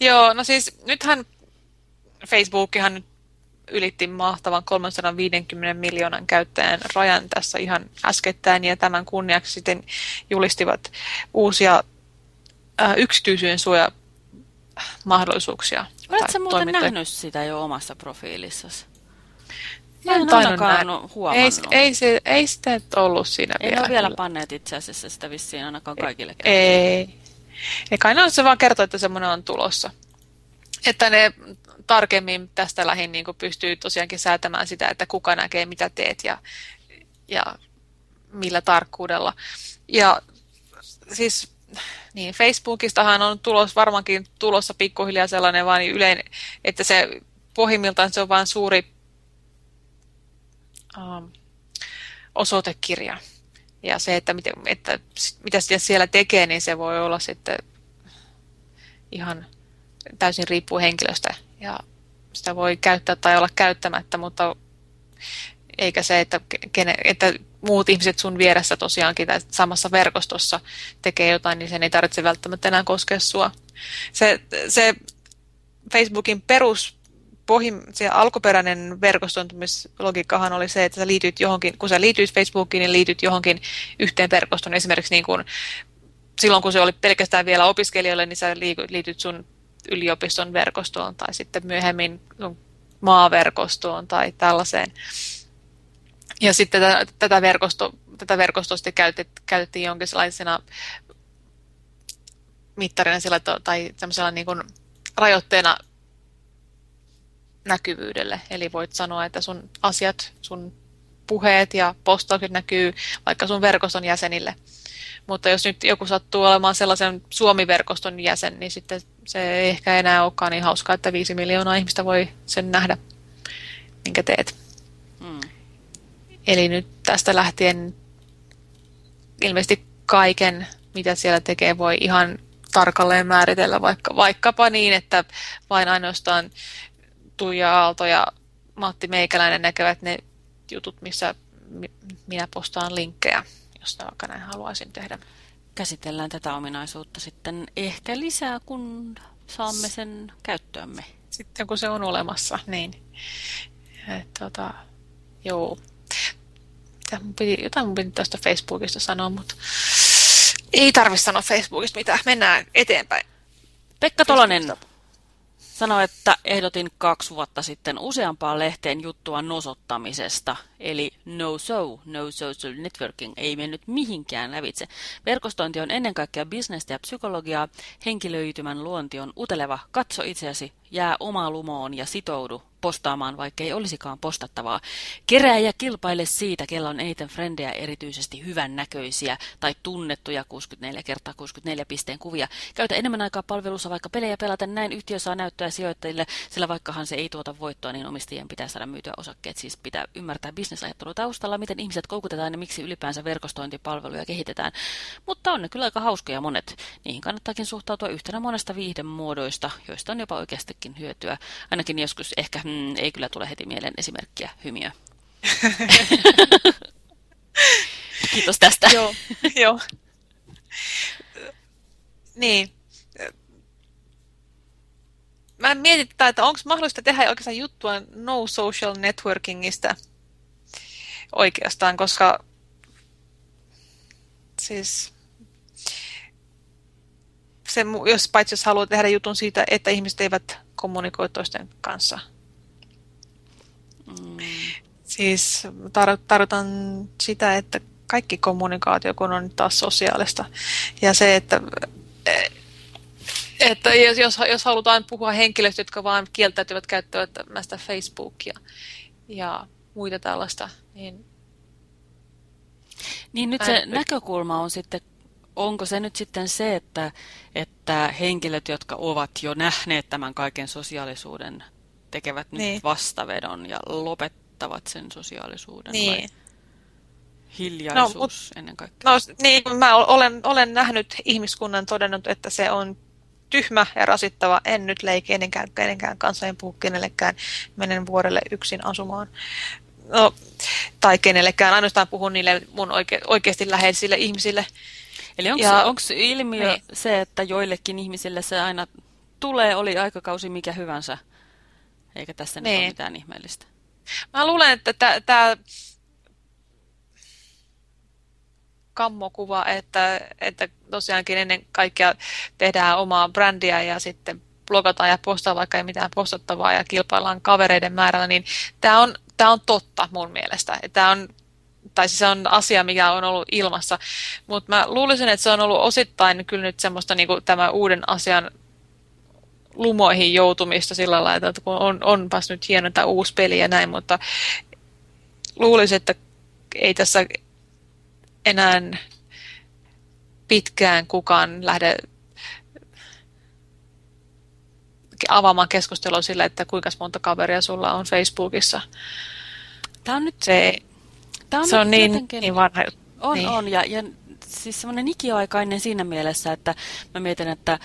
Joo, no siis nythän Facebookihan nyt ylitti mahtavan 350 miljoonan käyttäjän rajan tässä ihan äskettäin ja tämän kunniaksi sitten julistivat uusia ää, yksityisyyden suoja mahdollisuuksia. Oletko muuten toimintoja. nähnyt sitä jo omassa profiilissasi? Mä en ainakaan huomannut. Ei, ei, se, ei sitä ollut siinä ei vielä. Ei ole vielä panneet itse asiassa sitä vissiin ainakaan kaikille. Ei. Ei kai se vaan kertoo, että semmoinen on tulossa. Että ne tarkemmin tästä lähin niin pystyy tosiaankin säätämään sitä, että kuka näkee mitä teet ja, ja millä tarkkuudella. Ja siis niin, Facebookistahan on tulos, varmaankin tulossa pikkuhiljaa sellainen vaan yleinen, että se pohjimmiltaan se on vain suuri um, osoitekirja. Ja se, että, mitä, että mitä siellä tekee, niin se voi olla sitten ihan täysin riippuu henkilöstä ja sitä voi käyttää tai olla käyttämättä, mutta eikä se, että, kene, että muut ihmiset sun vieressä tosiaankin tai samassa verkostossa tekee jotain, niin sen ei tarvitse välttämättä enää koskea sua. Se, se Facebookin perus pohjim, se alkuperäinen verkostoitumislogiikkahan oli se, että sä liityt johonkin, kun sä liityt Facebookiin, niin liityt johonkin yhteen verkostoon. Esimerkiksi niin kuin, silloin, kun se oli pelkästään vielä opiskelijoille, niin sä liityt sun yliopiston verkostoon tai sitten myöhemmin maaverkostoon tai tällaiseen. Ja sitten tätä, verkosto, tätä verkostoa käytet, käytettiin jonkinlaisena mittarina sillä, tai semmoisella niin kuin rajoitteena näkyvyydelle. Eli voit sanoa, että sun asiat, sun puheet ja postaukset näkyy vaikka sun verkoston jäsenille. Mutta jos nyt joku sattuu olemaan sellaisen Suomi-verkoston jäsen, niin sitten se ei ehkä enää olekaan niin hauskaa, että viisi miljoonaa ihmistä voi sen nähdä, minkä teet. Hmm. Eli nyt tästä lähtien ilmeisesti kaiken, mitä siellä tekee, voi ihan tarkalleen määritellä, vaikka, vaikkapa niin, että vain ainoastaan Tuija Aalto ja Matti Meikäläinen näkevät ne jutut, missä minä postaan linkkejä, jos vaikka näin haluaisin tehdä. Käsitellään tätä ominaisuutta sitten ehkä lisää, kun saamme sen käyttöömme. Sitten kun se on olemassa, niin. Et, tota, joo. Mun piti, jotain mun piti tästä Facebookista sanoa, mutta ei tarvitse sanoa Facebookista mitään. Mennään eteenpäin. Pekka Tolonen sanoi, että ehdotin kaksi vuotta sitten useampaan lehteen juttua nosottamisesta, eli no so, no social networking ei mennyt mihinkään lävitse. Verkostointi on ennen kaikkea bisnestä ja psykologiaa, henkilöitymän luonti on uteleva, katso itseäsi, jää oma lumoon ja sitoudu postaamaan, vaikka ei olisikaan postattavaa. Kerää ja kilpaile siitä, kellä on eniten frendejä erityisesti hyvän näköisiä tai tunnettuja 64 kertaa 64 pisteen kuvia. Käytä enemmän aikaa palvelussa vaikka pelejä pelata, näin yhtiö saa näyttöä sijoittajille, sillä vaikkahan se ei tuota voittoa, niin omistajien pitää saada myytyä osakkeet. Siis pitää ymmärtää bisnesajattelu taustalla, miten ihmiset koukutetaan ja miksi ylipäänsä verkostointipalveluja kehitetään. Mutta on ne kyllä aika hauskoja monet. Niihin kannattaakin suhtautua yhtenä monesta muodoista, joista on jopa oikeastikin hyötyä. Ainakin joskus ehkä hmm, Mm, ei kyllä tule heti mieleen esimerkkiä hymiö. Kiitos tästä. Joo, joo. Niin. Mä mietin, että onko mahdollista tehdä oikeastaan juttua no social networkingista oikeastaan, koska siis se, jos paitsi jos haluaa tehdä jutun siitä, että ihmiset eivät kommunikoi toisten kanssa – Mm. Siis tar- tarkoitan sitä, että kaikki kommunikaatio, kun on taas sosiaalista. Ja se, että, että jos, jos, jos halutaan puhua henkilöistä, jotka vain kieltäytyvät käyttämästä Facebookia ja muita tällaista, niin... Niin nyt se näkökulma on sitten, onko se nyt sitten se, että, että henkilöt, jotka ovat jo nähneet tämän kaiken sosiaalisuuden tekevät nyt niin. vastavedon ja lopettavat sen sosiaalisuuden niin. vai hiljaisuus no, mut, ennen kaikkea? No niin, mä olen, olen nähnyt ihmiskunnan todennut, että se on tyhmä ja rasittava. En nyt leiki enenkään, enenkään kanssa, en puhu kenellekään. Menen vuorelle yksin asumaan. No, tai kenellekään, ainoastaan puhun niille mun oike, oikeasti läheisille ihmisille. Eli onko ilmiö niin. se, että joillekin ihmisille se aina tulee, oli aikakausi mikä hyvänsä? Eikä tässä niin. nyt ole niin. mitään ihmeellistä. Mä luulen, että tämä kammokuva, että, että tosiaankin ennen kaikkea tehdään omaa brändiä ja sitten blogataan ja postaa vaikka ei mitään postattavaa ja kilpaillaan kavereiden määrällä, niin tämä on, tämä on totta mun mielestä. Tämä on, tai siis se on asia, mikä on ollut ilmassa, mutta mä luulisin, että se on ollut osittain kyllä nyt semmoista niin kuin tämä uuden asian lumoihin joutumista sillä lailla, että kun on, onpas nyt hieno tämä uusi peli ja näin, mutta luulisin, että ei tässä enää pitkään kukaan lähde avaamaan keskustelua sillä, että kuinka monta kaveria sulla on Facebookissa. Tämä on nyt, se, tämä on se on niin, niin vanha juttu. On, niin. on. Ja, ja siis semmoinen ikiaikainen siinä mielessä, että mä mietin, että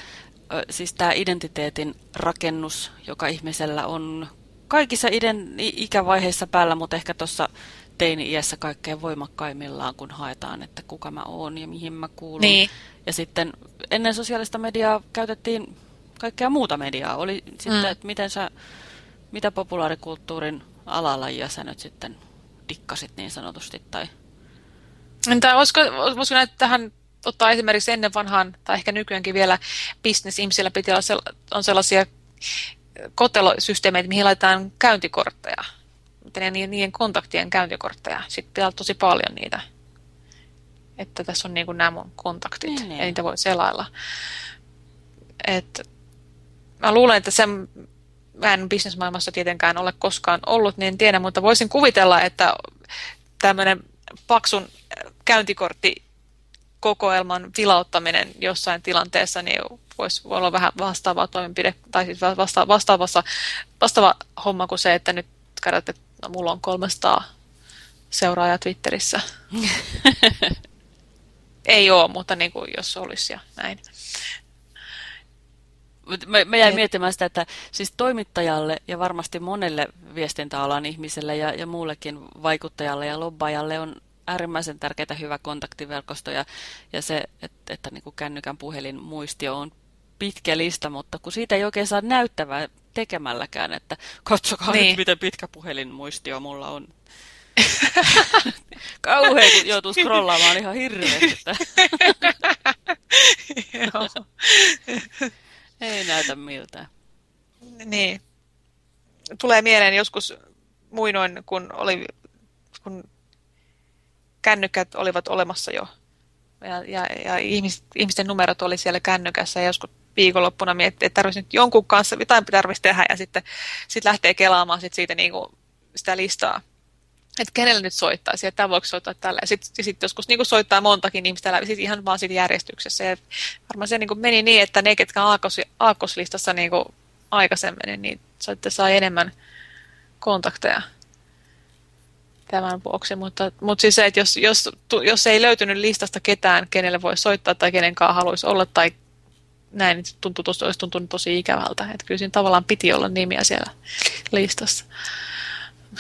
siis tämä identiteetin rakennus, joka ihmisellä on kaikissa iden, ikävaiheissa päällä, mutta ehkä tuossa teini-iässä kaikkein voimakkaimmillaan, kun haetaan, että kuka mä oon ja mihin mä kuulun. Niin. Ja sitten ennen sosiaalista mediaa käytettiin kaikkea muuta mediaa. Oli sitten, mm. että miten sä, mitä populaarikulttuurin alalajia sä nyt sitten dikkasit niin sanotusti? Tai... Entä olisiko, olisiko näitä tähän ottaa esimerkiksi ennen vanhaan, tai ehkä nykyäänkin vielä bisnesihmisillä piti olla on sellaisia kotelosysteemeitä, mihin laitetaan käyntikortteja. Niiden, niiden kontaktien käyntikortteja. Sitten on tosi paljon niitä. Että tässä on niin kuin nämä mun kontaktit, niin, niin. ja niitä voi selailla. Et, mä luulen, että sen mä en bisnesmaailmassa tietenkään ole koskaan ollut, niin en tiedä, mutta voisin kuvitella, että tämmöinen paksun käyntikortti kokoelman vilauttaminen jossain tilanteessa niin voisi olla vähän vastaava toimenpide, tai siis vasta, vastaavassa, vastaava homma kuin se, että nyt kerrot, että no, mulla on 300 seuraajaa Twitterissä. Ei ole, mutta niin kuin jos olisi ja näin. Mä, mä jäin miettimään sitä, että siis toimittajalle ja varmasti monelle viestintäalan ihmiselle ja, ja muullekin vaikuttajalle ja lobbaajalle on äärimmäisen tärkeää hyvä kontaktiverkosto ja, ja se, että, että niin kuin kännykän puhelin muistio on pitkä lista, mutta kun siitä ei oikein saa näyttävää tekemälläkään, että katsokaa niin. nyt, miten pitkä muistio mulla on. Kauhean, kun joutuu scrollaamaan ihan hirveästi. ei näytä miltään. Niin. Tulee mieleen joskus muinoin, kun, oli, kun kännykät olivat olemassa jo. Ja, ja, ja ihmis, ihmisten numerot oli siellä kännykässä ja joskus viikonloppuna miettii, että tarvitsisi nyt jonkun kanssa, jotain tarvitsisi tehdä ja sitten sit lähtee kelaamaan sit siitä niinku sitä listaa. Että kenelle nyt soittaisi, että voiko soittaa tällä. Ja sitten sit joskus niinku soittaa montakin ihmistä läpi, sit ihan vaan siitä järjestyksessä. Ja varmaan se niinku meni niin, että ne, ketkä aakkos, aakkoslistassa niinku aikaisemmin, niin sai enemmän kontakteja tämän vuoksi, mutta, mutta siis se, että jos, jos, jos ei löytynyt listasta ketään, kenelle voi soittaa tai kenenkaan haluaisi olla tai näin, niin tuntuu, tosi, olisi tuntunut tosi ikävältä. Että kyllä siinä tavallaan piti olla nimiä siellä listassa.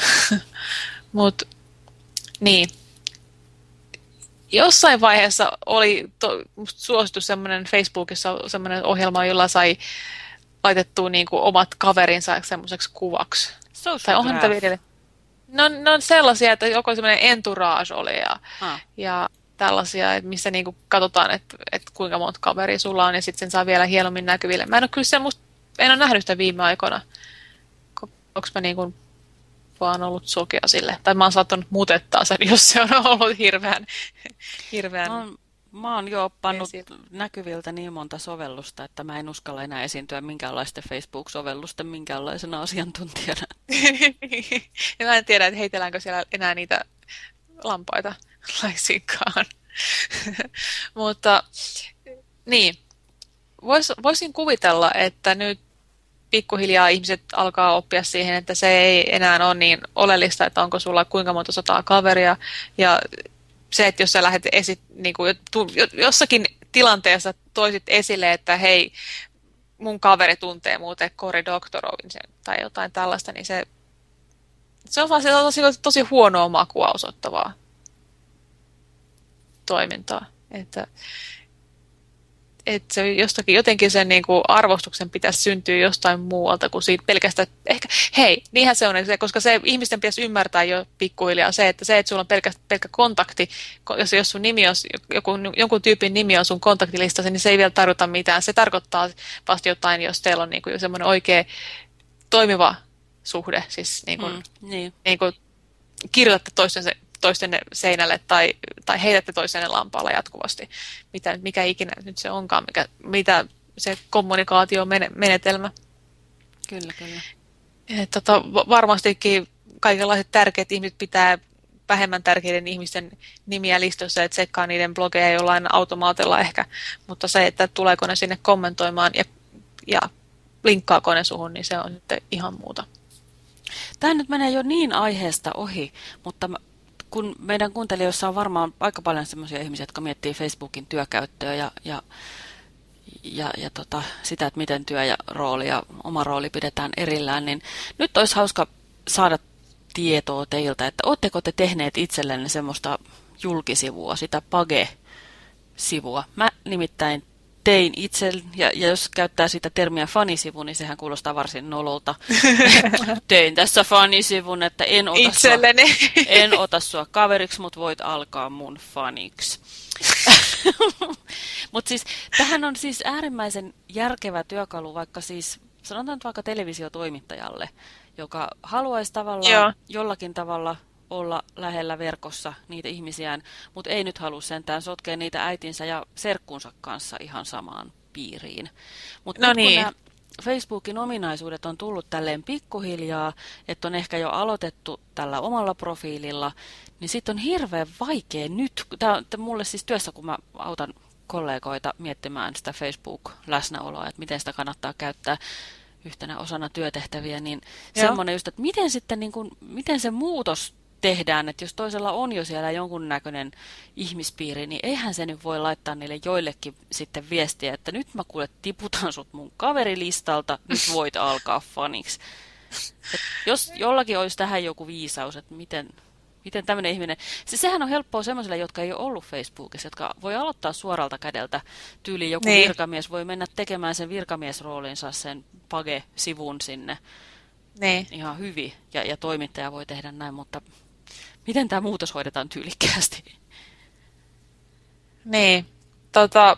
mutta niin. Jossain vaiheessa oli to, suosittu semmoinen Facebookissa semmoinen ohjelma, jolla sai laitettua niin kuin omat kaverinsa semmoiseksi kuvaksi. Social tai onhan No, no sellaisia, että joko semmoinen entourage oli ja, ah. ja tällaisia, että missä niinku katsotaan, että, että kuinka monta kaveria sulla on ja sitten sen saa vielä hienommin näkyville. Mä en ole kyllä semmoista, en ole nähnyt sitä viime aikoina. Onko mä niinku vaan ollut sokea sille. Tai mä oon saattanut mutettaa sen, jos se on ollut hirveän... hirveän... No, Mä oon jo oppannut näkyviltä niin monta sovellusta, että mä en uskalla enää esiintyä minkäänlaisten Facebook-sovellusten minkäänlaisena asiantuntijana. ja mä en tiedä, että heitelläänkö siellä enää niitä lampaita laisinkaan. Mutta niin, Vois, voisin kuvitella, että nyt pikkuhiljaa ihmiset alkaa oppia siihen, että se ei enää ole niin oleellista, että onko sulla kuinka monta sataa kaveria ja se, että jos sä lähdet esi, niin kuin, jossakin tilanteessa toisit esille, että hei, mun kaveri tuntee muuten sen, tai jotain tällaista, niin se, se on vaan se tosi, tosi huonoa makua osoittavaa toimintaa. Että, että se jostakin, jotenkin sen niin kuin arvostuksen pitäisi syntyä jostain muualta kuin siitä pelkästään, ehkä, hei, niinhän se on, koska se ihmisten pitäisi ymmärtää jo pikkuhiljaa se, että se, että sulla on pelkä, pelkkä kontakti, jos, jos sun nimi on, joku, jonkun tyypin nimi on sun kontaktilistassa, niin se ei vielä tarkoita mitään. Se tarkoittaa vasta jotain, jos teillä on niin kuin semmoinen oikea toimiva suhde, siis niin kuin, mm, niin. Niin kuin kirjoitatte toistensa toistenne seinälle tai, tai heitätte toisenne lampaalla jatkuvasti, mitä, mikä ikinä nyt se onkaan, mikä, mitä se kommunikaatiomenetelmä. Kyllä, kyllä. Et, tota, varmastikin kaikenlaiset tärkeät ihmiset pitää vähemmän tärkeiden ihmisten nimiä listossa, että sekkaa niiden blogeja jollain automaatilla ehkä, mutta se, että tuleeko ne sinne kommentoimaan ja, ja linkkaako ne suhun, niin se on sitten ihan muuta. Tämä nyt menee jo niin aiheesta ohi, mutta kun meidän kuuntelijoissa on varmaan aika paljon sellaisia ihmisiä, jotka miettii Facebookin työkäyttöä ja, ja, ja, ja tota, sitä, että miten työ ja rooli ja oma rooli pidetään erillään, niin nyt olisi hauska saada tietoa teiltä, että oletteko te tehneet itsellenne semmoista julkisivua, sitä Page-sivua. Mä nimittäin tein itse, ja, ja jos käyttää sitä termiä fanisivu, niin sehän kuulostaa varsin nololta. tein tässä fanisivun, että en ota, Itselleni. sua, en ota sua kaveriksi, mutta voit alkaa mun faniksi. mutta siis tähän on siis äärimmäisen järkevä työkalu, vaikka siis sanotaan nyt vaikka televisiotoimittajalle, joka haluaisi tavallaan Joo. jollakin tavalla olla lähellä verkossa niitä ihmisiään, mutta ei nyt halua sentään sotkea niitä äitinsä ja serkkunsa kanssa ihan samaan piiriin. Mutta no niin. Facebookin ominaisuudet on tullut tälleen pikkuhiljaa, että on ehkä jo aloitettu tällä omalla profiililla, niin sitten on hirveän vaikea nyt, tämä on mulle siis työssä, kun mä autan kollegoita miettimään sitä Facebook-läsnäoloa, että miten sitä kannattaa käyttää yhtenä osana työtehtäviä, niin Joo. semmoinen just, että miten sitten niin kuin, miten se muutos tehdään, että jos toisella on jo siellä jonkunnäköinen ihmispiiri, niin eihän se nyt voi laittaa niille joillekin sitten viestiä, että nyt mä kuule tiputan sut mun kaverilistalta, nyt voit alkaa faniksi. Et jos jollakin olisi tähän joku viisaus, että miten, miten tämmöinen ihminen... Se, sehän on helppoa semmoisille, jotka ei ole ollut Facebookissa, jotka voi aloittaa suoralta kädeltä. Tyyli joku niin. virkamies voi mennä tekemään sen virkamiesroolinsa, sen page-sivun sinne. Niin. Ihan hyvin. Ja, ja toimittaja voi tehdä näin, mutta miten tämä muutos hoidetaan tyylikkäästi? Niin, tota,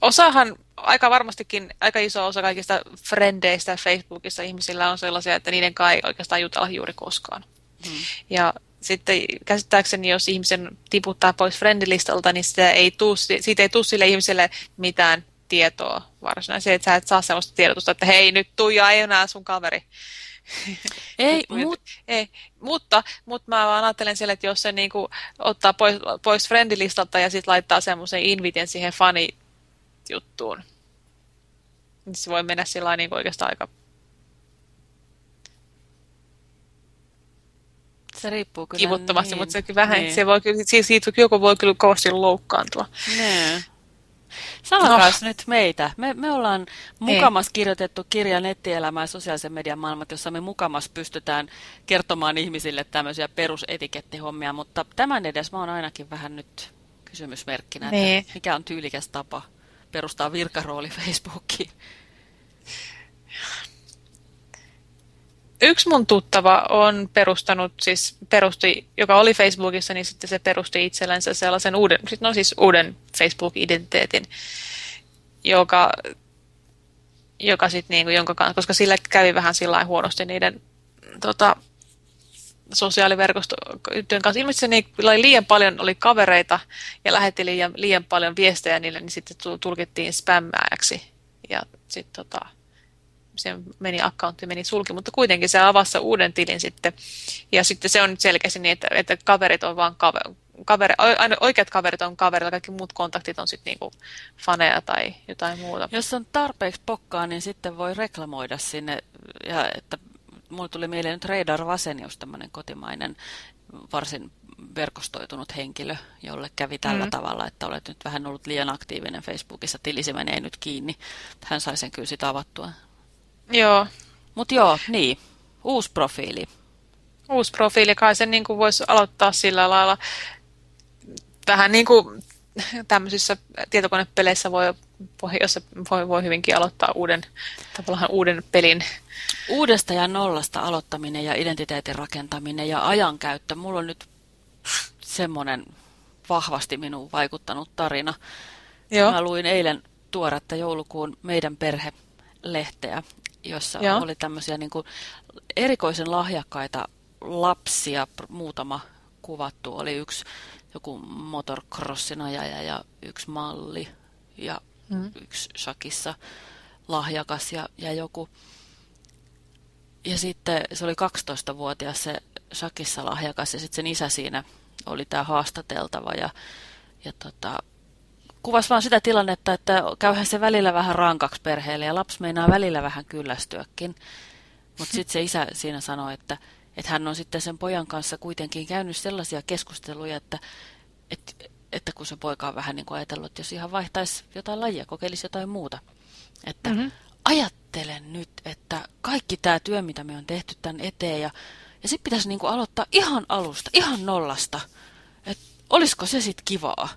osahan aika varmastikin, aika iso osa kaikista frendeistä Facebookissa ihmisillä on sellaisia, että niiden kai oikeastaan jutella juuri koskaan. Hmm. Ja sitten käsittääkseni, jos ihmisen tiputtaa pois friendilistalta, niin sitä ei tuu, siitä ei tule sille ihmiselle mitään tietoa varsinaisesti, että sä et saa sellaista tiedotusta, että hei, nyt Tuija ei enää sun kaveri. Ei, mut... ei mutta, mutta mä vaan ajattelen siellä, että jos se niinku ottaa pois, pois friendilistalta ja sitten laittaa semmoisen inviten siihen fani-juttuun, niin se voi mennä sillä niin oikeastaan aika Se riippuu kyllä. Kivuttomasti, niin. mutta se vähän, niin. se voi, siitä, siitä joku voi kyllä kovasti loukkaantua. Nee. Sanokaas no. nyt meitä. Me, me ollaan mukamas Ei. kirjoitettu kirja nettielämää ja sosiaalisen median maailmat, jossa me mukamas pystytään kertomaan ihmisille tämmöisiä perusetikettihommia, mutta tämän edes mä oon ainakin vähän nyt kysymysmerkkinä, että niin. mikä on tyylikäs tapa perustaa virkarooli Facebookiin. Yksi mun tuttava on perustanut, siis perusti, joka oli Facebookissa, niin sitten se perusti itsellänsä sellaisen uuden, no siis uuden Facebook-identiteetin, joka, joka sit niinku, jonka kanssa, koska sillä kävi vähän sillä huonosti niiden tota, sosiaaliverkostotyön kanssa. Ilmeisesti niillä liian paljon oli kavereita ja lähetti liian, liian paljon viestejä niille, niin sitten tulkittiin spämmääjäksi. Ja sitten tota, se meni accountti meni sulki, mutta kuitenkin se avasi uuden tilin sitten. Ja sitten se on nyt selkeästi niin, että, että kaverit on vaan kaveri, kaveri, aina oikeat kaverit on kaverilla, kaikki muut kontaktit on sitten niinku faneja tai jotain muuta. Jos on tarpeeksi pokkaa, niin sitten voi reklamoida sinne, ja että mulle tuli mieleen nyt Reidar Vasenius, tämmöinen kotimainen varsin verkostoitunut henkilö, jolle kävi tällä mm. tavalla, että olet nyt vähän ollut liian aktiivinen Facebookissa, tilisi menee nyt kiinni. Hän sai sen kyllä sitä avattua. Joo. Mutta joo, niin. Uusi profiili. Uusi profiili, kai sen niin voisi aloittaa sillä lailla. Vähän niin kuin tämmöisissä tietokonepeleissä voi, jossa voi, voi hyvinkin aloittaa uuden, tavallaan uuden pelin. Uudesta ja nollasta aloittaminen ja identiteetin rakentaminen ja ajankäyttö. Mulla on nyt semmoinen vahvasti minuun vaikuttanut tarina. Joo. Mä luin eilen tuoretta joulukuun meidän perhe-lehteä jossa Joo. oli tämmöisiä niin kuin erikoisen lahjakkaita lapsia, muutama kuvattu. Oli yksi joku motocrossin ajaja ja yksi malli ja mm. yksi shakissa lahjakas ja, ja joku. Ja sitten se oli 12-vuotias se shakissa lahjakas ja sitten sen isä siinä oli tämä haastateltava ja, ja tota, kuvasi vaan sitä tilannetta, että käyhän se välillä vähän rankaksi perheelle ja lapsi meinaa välillä vähän kyllästyäkin. Mutta sitten se isä siinä sanoi, että, että hän on sitten sen pojan kanssa kuitenkin käynyt sellaisia keskusteluja, että, että, että kun se poika on vähän niin kuin ajatellut, että jos ihan vaihtaisi jotain lajia, kokeilisi jotain muuta. Että mm -hmm. ajattelen nyt, että kaikki tämä työ, mitä me on tehty tämän eteen ja, ja sitten pitäisi niin kuin aloittaa ihan alusta, ihan nollasta olisiko se sitten kivaa?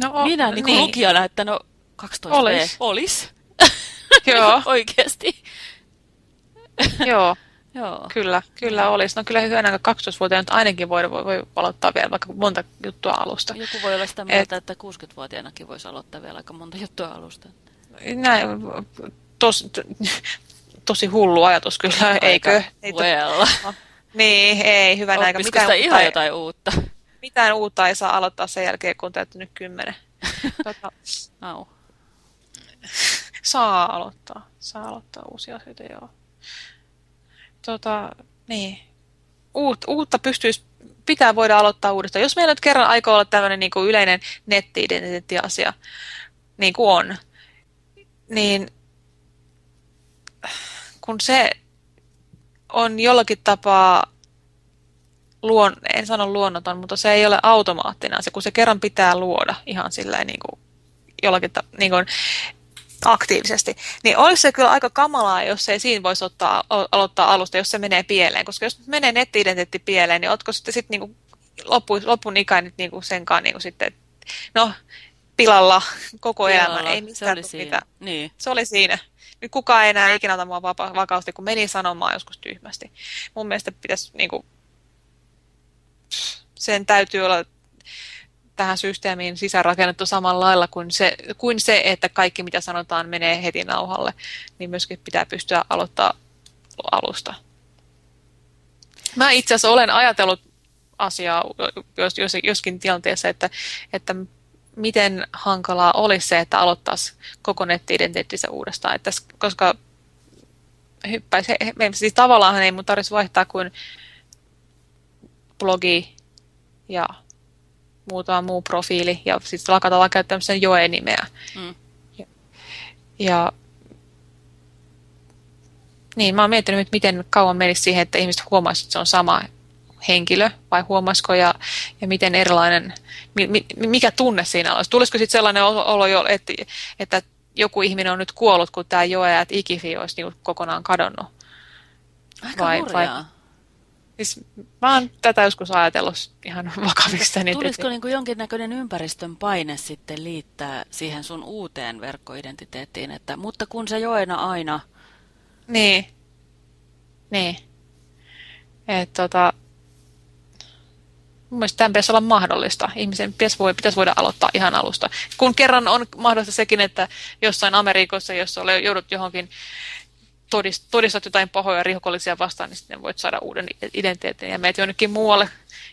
No, minä niin kuin niin. lukijana, että no 12 Olis. olis. Joo, Oikeasti. joo, Joo. kyllä, kyllä olisi. No kyllä hyvänä 12-vuotiaana nyt ainakin voi, voi, voi aloittaa vielä vaikka monta juttua alusta. Joku voi olla sitä mieltä, että 60-vuotiaanakin voisi aloittaa vielä aika monta juttua alusta. Näin, tos, tosi hullu ajatus kyllä, eikö? Ei to- Well. niin, ei, hyvänä aika. Oppisiko sitä ihan ei- jotain uutta? Mitään uutta ei saa aloittaa sen jälkeen, kun on täyttänyt kymmenen. Tota, Au. saa aloittaa. Saa aloittaa uusia asioita, joo. Tota, niin. Uut, uutta pystyisi, pitää voida aloittaa uudestaan. Jos meillä nyt kerran aikoo olla tämmöinen niin kuin yleinen netti-identiteettiasia, niin kuin on, niin kun se on jollakin tapaa luon, en sano luonnoton, mutta se ei ole automaattinen asia, kun se kerran pitää luoda ihan silleen niin kuin jollakin niin kuin aktiivisesti, niin olisi se kyllä aika kamalaa, jos ei siinä voisi ottaa, aloittaa alusta, jos se menee pieleen. Koska jos menee netti-identiteetti pieleen, niin ootko sitten sit niinku loppu, lopun ikäin niinku senkaan niinku sitten, no, pilalla koko elämän. Pilalla. Ei se mistään oli tule siinä. mitään. Niin. Se oli siinä. Nyt kukaan ei enää ikinä ota mua vakausti, kun meni sanomaan joskus tyhmästi. Mun mielestä pitäisi niinku, sen täytyy olla tähän systeemiin sisäänrakennettu samalla lailla kuin se, kuin se, että kaikki mitä sanotaan menee heti nauhalle, niin myöskin pitää pystyä aloittaa alusta. Mä itse asiassa olen ajatellut asiaa jos, jos, joskin tilanteessa, että, että miten hankalaa olisi se, että aloittaisi koko netti-identiteettinsä uudestaan. Että, koska hyppäisi, siis tavallaan ei mun tarvitsisi vaihtaa kuin blogi ja muutama muu profiili ja sitten lakata vaan käyttämään sen Joe-nimeä. Mm. Ja, ja niin, mä oon miettinyt, että miten kauan menisi siihen, että ihmiset huomaisivat, että se on sama henkilö, vai huomasiko ja, ja miten erilainen, mi, mi, mikä tunne siinä olisi. Tulisiko sitten sellainen olo, että, että joku ihminen on nyt kuollut, kun tämä Joe että Ikifi olisi niin kokonaan kadonnut. Aika Vai- hurjaa. Siis mä oon tätä joskus ajatellut ihan vakavista. Niin Tulisiko niin kuin jonkinnäköinen ympäristön paine sitten liittää siihen sun uuteen verkkoidentiteettiin, että mutta kun se joena aina, Niin. Niin. Et, tota, mun mielestä tämän pitäisi olla mahdollista. Ihmisen pitäisi, voi, pitäisi voida aloittaa ihan alusta. Kun kerran on mahdollista sekin, että jossain Amerikassa, jossa olet, joudut johonkin todist, todistat jotain pahoja rikollisia vastaan, niin sitten voit saada uuden identiteetin ja meet jonnekin muualle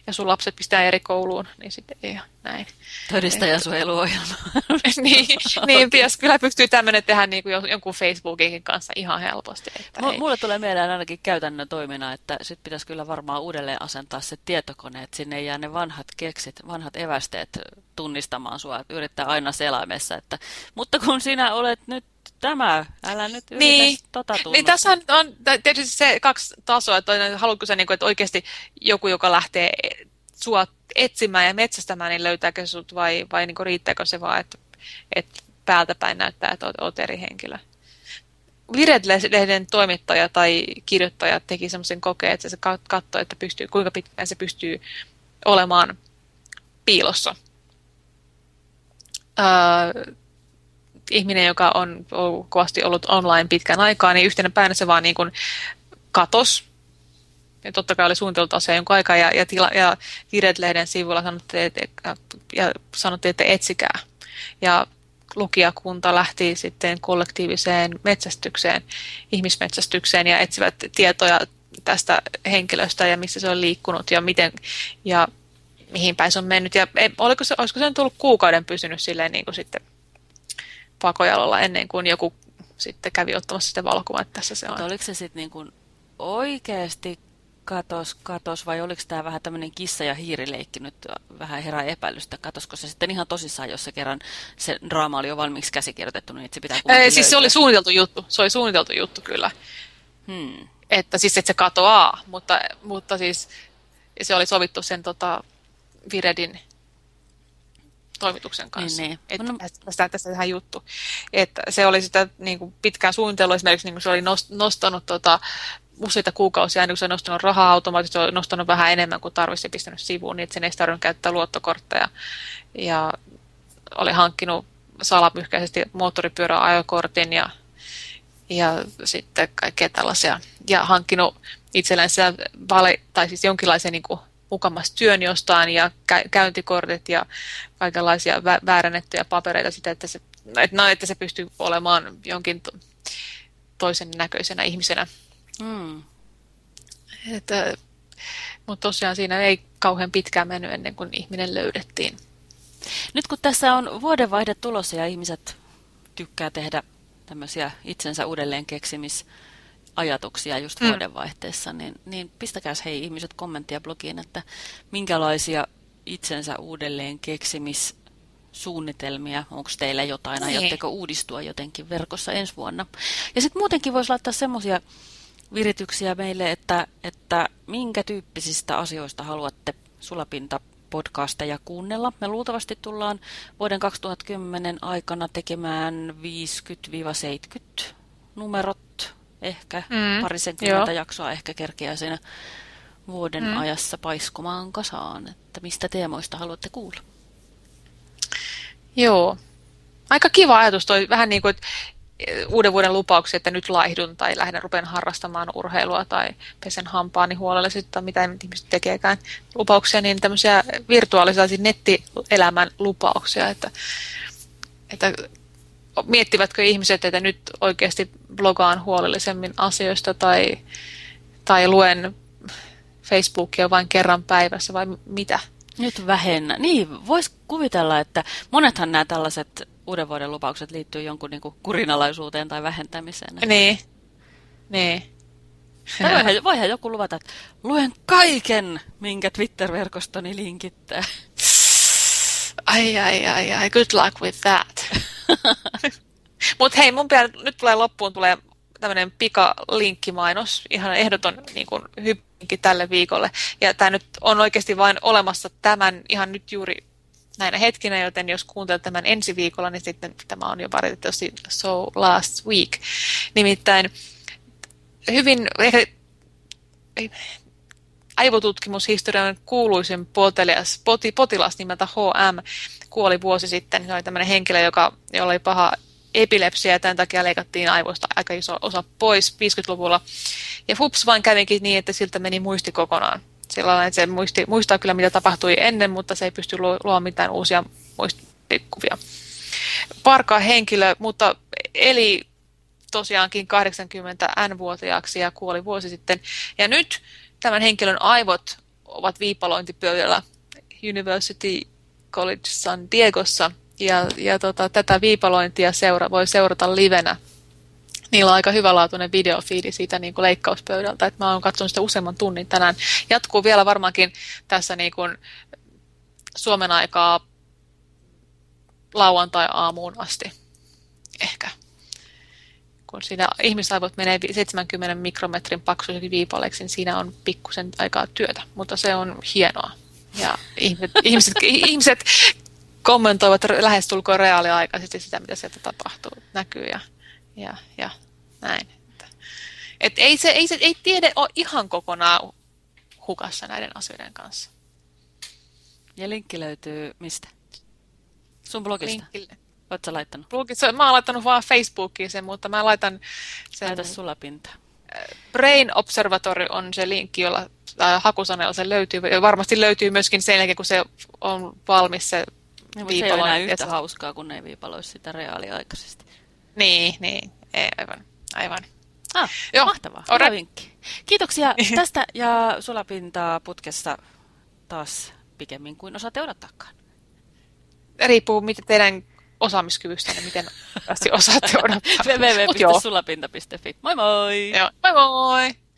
ja sun lapset pistää eri kouluun, niin sitten ei näin. todistajasuojeluohjelma. niin, niin pitäisi, kyllä pystyy tämmöinen tehdä niin kuin jonkun Facebookin kanssa ihan helposti. Että M- ei. mulle tulee mieleen ainakin käytännön toimina, että sit pitäisi kyllä varmaan uudelleen asentaa se tietokone, että sinne jää ne vanhat keksit, vanhat evästeet tunnistamaan sua, että yrittää aina selaimessa, että mutta kun sinä olet nyt tämä, älä nyt yritä Niin. tota Niin tässä on, on tietysti se kaksi tasoa, että haluatko sä, niin kuin, että oikeasti joku, joka lähtee sua etsimään ja metsästämään, niin löytääkö sut vai, vai niin kuin riittääkö se vaan, että, että päältä päin näyttää, että oot, oot eri henkilö. Vired-lehden toimittaja tai kirjoittaja teki semmoisen kokeen, että se katsoi, että pystyy, kuinka pitkään se pystyy olemaan piilossa. Öö, ihminen, joka on kovasti ollut online pitkän aikaa, niin yhtenä päivänä se vaan niin kuin katos. Ja totta kai oli suunniteltu asia jonkun aikaa ja, ja, tila, ja Vired-lehden sivuilla sanottiin, että, ja sanottiin, että etsikää. Ja lukijakunta lähti sitten kollektiiviseen metsästykseen, ihmismetsästykseen ja etsivät tietoja tästä henkilöstä ja missä se on liikkunut ja miten ja mihin päin se on mennyt. Ja ei, oliko se, olisiko se nyt ollut kuukauden pysynyt silleen niin kuin sitten pakojalolla ennen kuin joku sitten kävi ottamassa sitä valokuvan, että tässä se on. Mutta oliko se sitten niin kuin oikeasti katos, katos vai oliko tämä vähän tämmöinen kissa ja hiirileikki nyt vähän herää epäilystä? Katosko se sitten ihan tosissaan, jos se kerran se draama oli jo valmiiksi käsikirjoitettu, niin se pitää Ei, siis se löytää? oli suunniteltu juttu, se oli suunniteltu juttu kyllä. Hmm. Että siis että se katoaa, mutta, mutta siis se oli sovittu sen tota, Viredin toimituksen kanssa. Niin, niin. Että No, no- tästä, tästä, tähän juttu. Että se oli sitä niin kuin pitkään suunnitellut, esimerkiksi niin kuin se oli nost- nostanut tota, useita kuukausia ennen kuin se on nostanut rahaa automaattisesti, on nostanut vähän enemmän kuin tarvitsisi pistänyt sivuun, niin että sen ei tarvinnut käyttää luottokortteja. Ja oli hankkinut salamyhkäisesti moottoripyöräajokortin ja, ja sitten kaikkea tällaisia. Ja hankkinut itsellensä vale, tai siis jonkinlaisen niin kuin, mukamassa työn jostain ja käyntikortit ja kaikenlaisia vä- väärännettyjä papereita sitä, että se, että, no, että se pystyy olemaan jonkin to, toisen näköisenä ihmisenä. Mm. Että, mutta tosiaan siinä ei kauhean pitkään mennyt ennen kuin ihminen löydettiin. Nyt kun tässä on vuodenvaihde tulossa ja ihmiset tykkää tehdä tämmöisiä itsensä uudelleen keksimis ajatuksia just mm. vuodenvaihteessa, niin, niin pistäkääs hei ihmiset kommenttia blogiin, että minkälaisia itsensä uudelleen keksimissuunnitelmia, onko teillä jotain, niin. aiotteko uudistua jotenkin verkossa ensi vuonna. Ja sitten muutenkin voisi laittaa semmoisia virityksiä meille, että, että minkä tyyppisistä asioista haluatte sulapinta podcasteja kuunnella. Me luultavasti tullaan vuoden 2010 aikana tekemään 50-70 numerot, ehkä mm, parisenkymmentä jaksoa ehkä kerkeää siinä vuoden mm. ajassa paiskumaan kasaan, että mistä teemoista haluatte kuulla. Joo. Aika kiva ajatus toi, vähän niin kuin, että uuden vuoden lupauksia, että nyt laihdun tai lähden rupean harrastamaan urheilua tai pesen hampaani huolellisesti tai mitä ihmiset tekeekään lupauksia, niin tämmöisiä virtuaalisia siis nettielämän lupauksia, että, että miettivätkö ihmiset, että nyt oikeasti blogaan huolellisemmin asioista tai, tai luen Facebookia vain kerran päivässä vai mitä? Nyt vähennä. Niin, voisi kuvitella, että monethan nämä tällaiset uuden vuoden lupaukset liittyy jonkun niin kuin kurinalaisuuteen tai vähentämiseen. Niin. Niin. Tai voihan, voihan joku luvata, että luen kaiken, minkä Twitter-verkostoni linkittää. Ai, ai, ai, ai, good luck with that. Mutta hei, mun pitää, nyt tulee loppuun tulee tämmöinen pikalinkkimainos, ihan ehdoton niin kuin, hyppinki tälle viikolle. Ja tämä nyt on oikeasti vain olemassa tämän ihan nyt juuri näinä hetkinä, joten jos kuuntelet tämän ensi viikolla, niin sitten tämä on jo valitettavasti so last week. Nimittäin hyvin aivotutkimushistorian kuuluisin potelias, poti, potilas nimeltä HM kuoli vuosi sitten. Se oli tämmöinen henkilö, joka, jolla oli paha epilepsia ja tämän takia leikattiin aivoista aika iso osa pois 50-luvulla. Ja fups vain kävikin niin, että siltä meni muisti kokonaan sillä että se muisti, muistaa kyllä, mitä tapahtui ennen, mutta se ei pysty luomaan mitään uusia muistikuvia. Parka henkilö, mutta eli tosiaankin 80 N-vuotiaaksi ja kuoli vuosi sitten. Ja nyt tämän henkilön aivot ovat viipalointipöydällä University College San Diegossa. Ja, ja tota, tätä viipalointia seura, voi seurata livenä niillä on aika hyvälaatuinen videofiidi siitä niin kuin leikkauspöydältä, että mä oon katsonut sitä useamman tunnin tänään. Jatkuu vielä varmaankin tässä niin kuin Suomen aikaa lauantai-aamuun asti. Ehkä. Kun siinä ihmisaivot menee 70 mikrometrin paksuiseksi viipaleeksi, niin siinä on pikkusen aikaa työtä, mutta se on hienoa. Ja ihmiset, ihmiset, ihmiset kommentoivat lähestulkoon reaaliaikaisesti sitä, mitä sieltä tapahtuu, näkyy ja ja, ja näin. Et ei, se, ei, se, ei tiede ole ihan kokonaan hukassa näiden asioiden kanssa. Ja linkki löytyy mistä? Sun blogista? Linkki... Oletko laittanut? Blogissa, mä oon laittanut vaan Facebookiin sen, mutta mä laitan sen... Laita sulla pinta. Brain Observatory on se linkki, jolla äh, hakusanella se löytyy. Varmasti löytyy myöskin sen jälkeen, kun se on valmis se no, viipalo. Se ei ole enää yhtä hauskaa, kun ne ei viipaloisi sitä reaaliaikaisesti. Niin, niin. Ei, aivan. aivan. Ah, Joo. mahtavaa. Hyvä vinkki. Kiitoksia tästä ja sulapintaa putkessa taas pikemmin kuin osaatte odottaakaan. Riippuu mitä teidän osaamiskyvystä ja miten osaatte odottaa. www.sulapinta.fi. Moi moi! Joo, moi moi!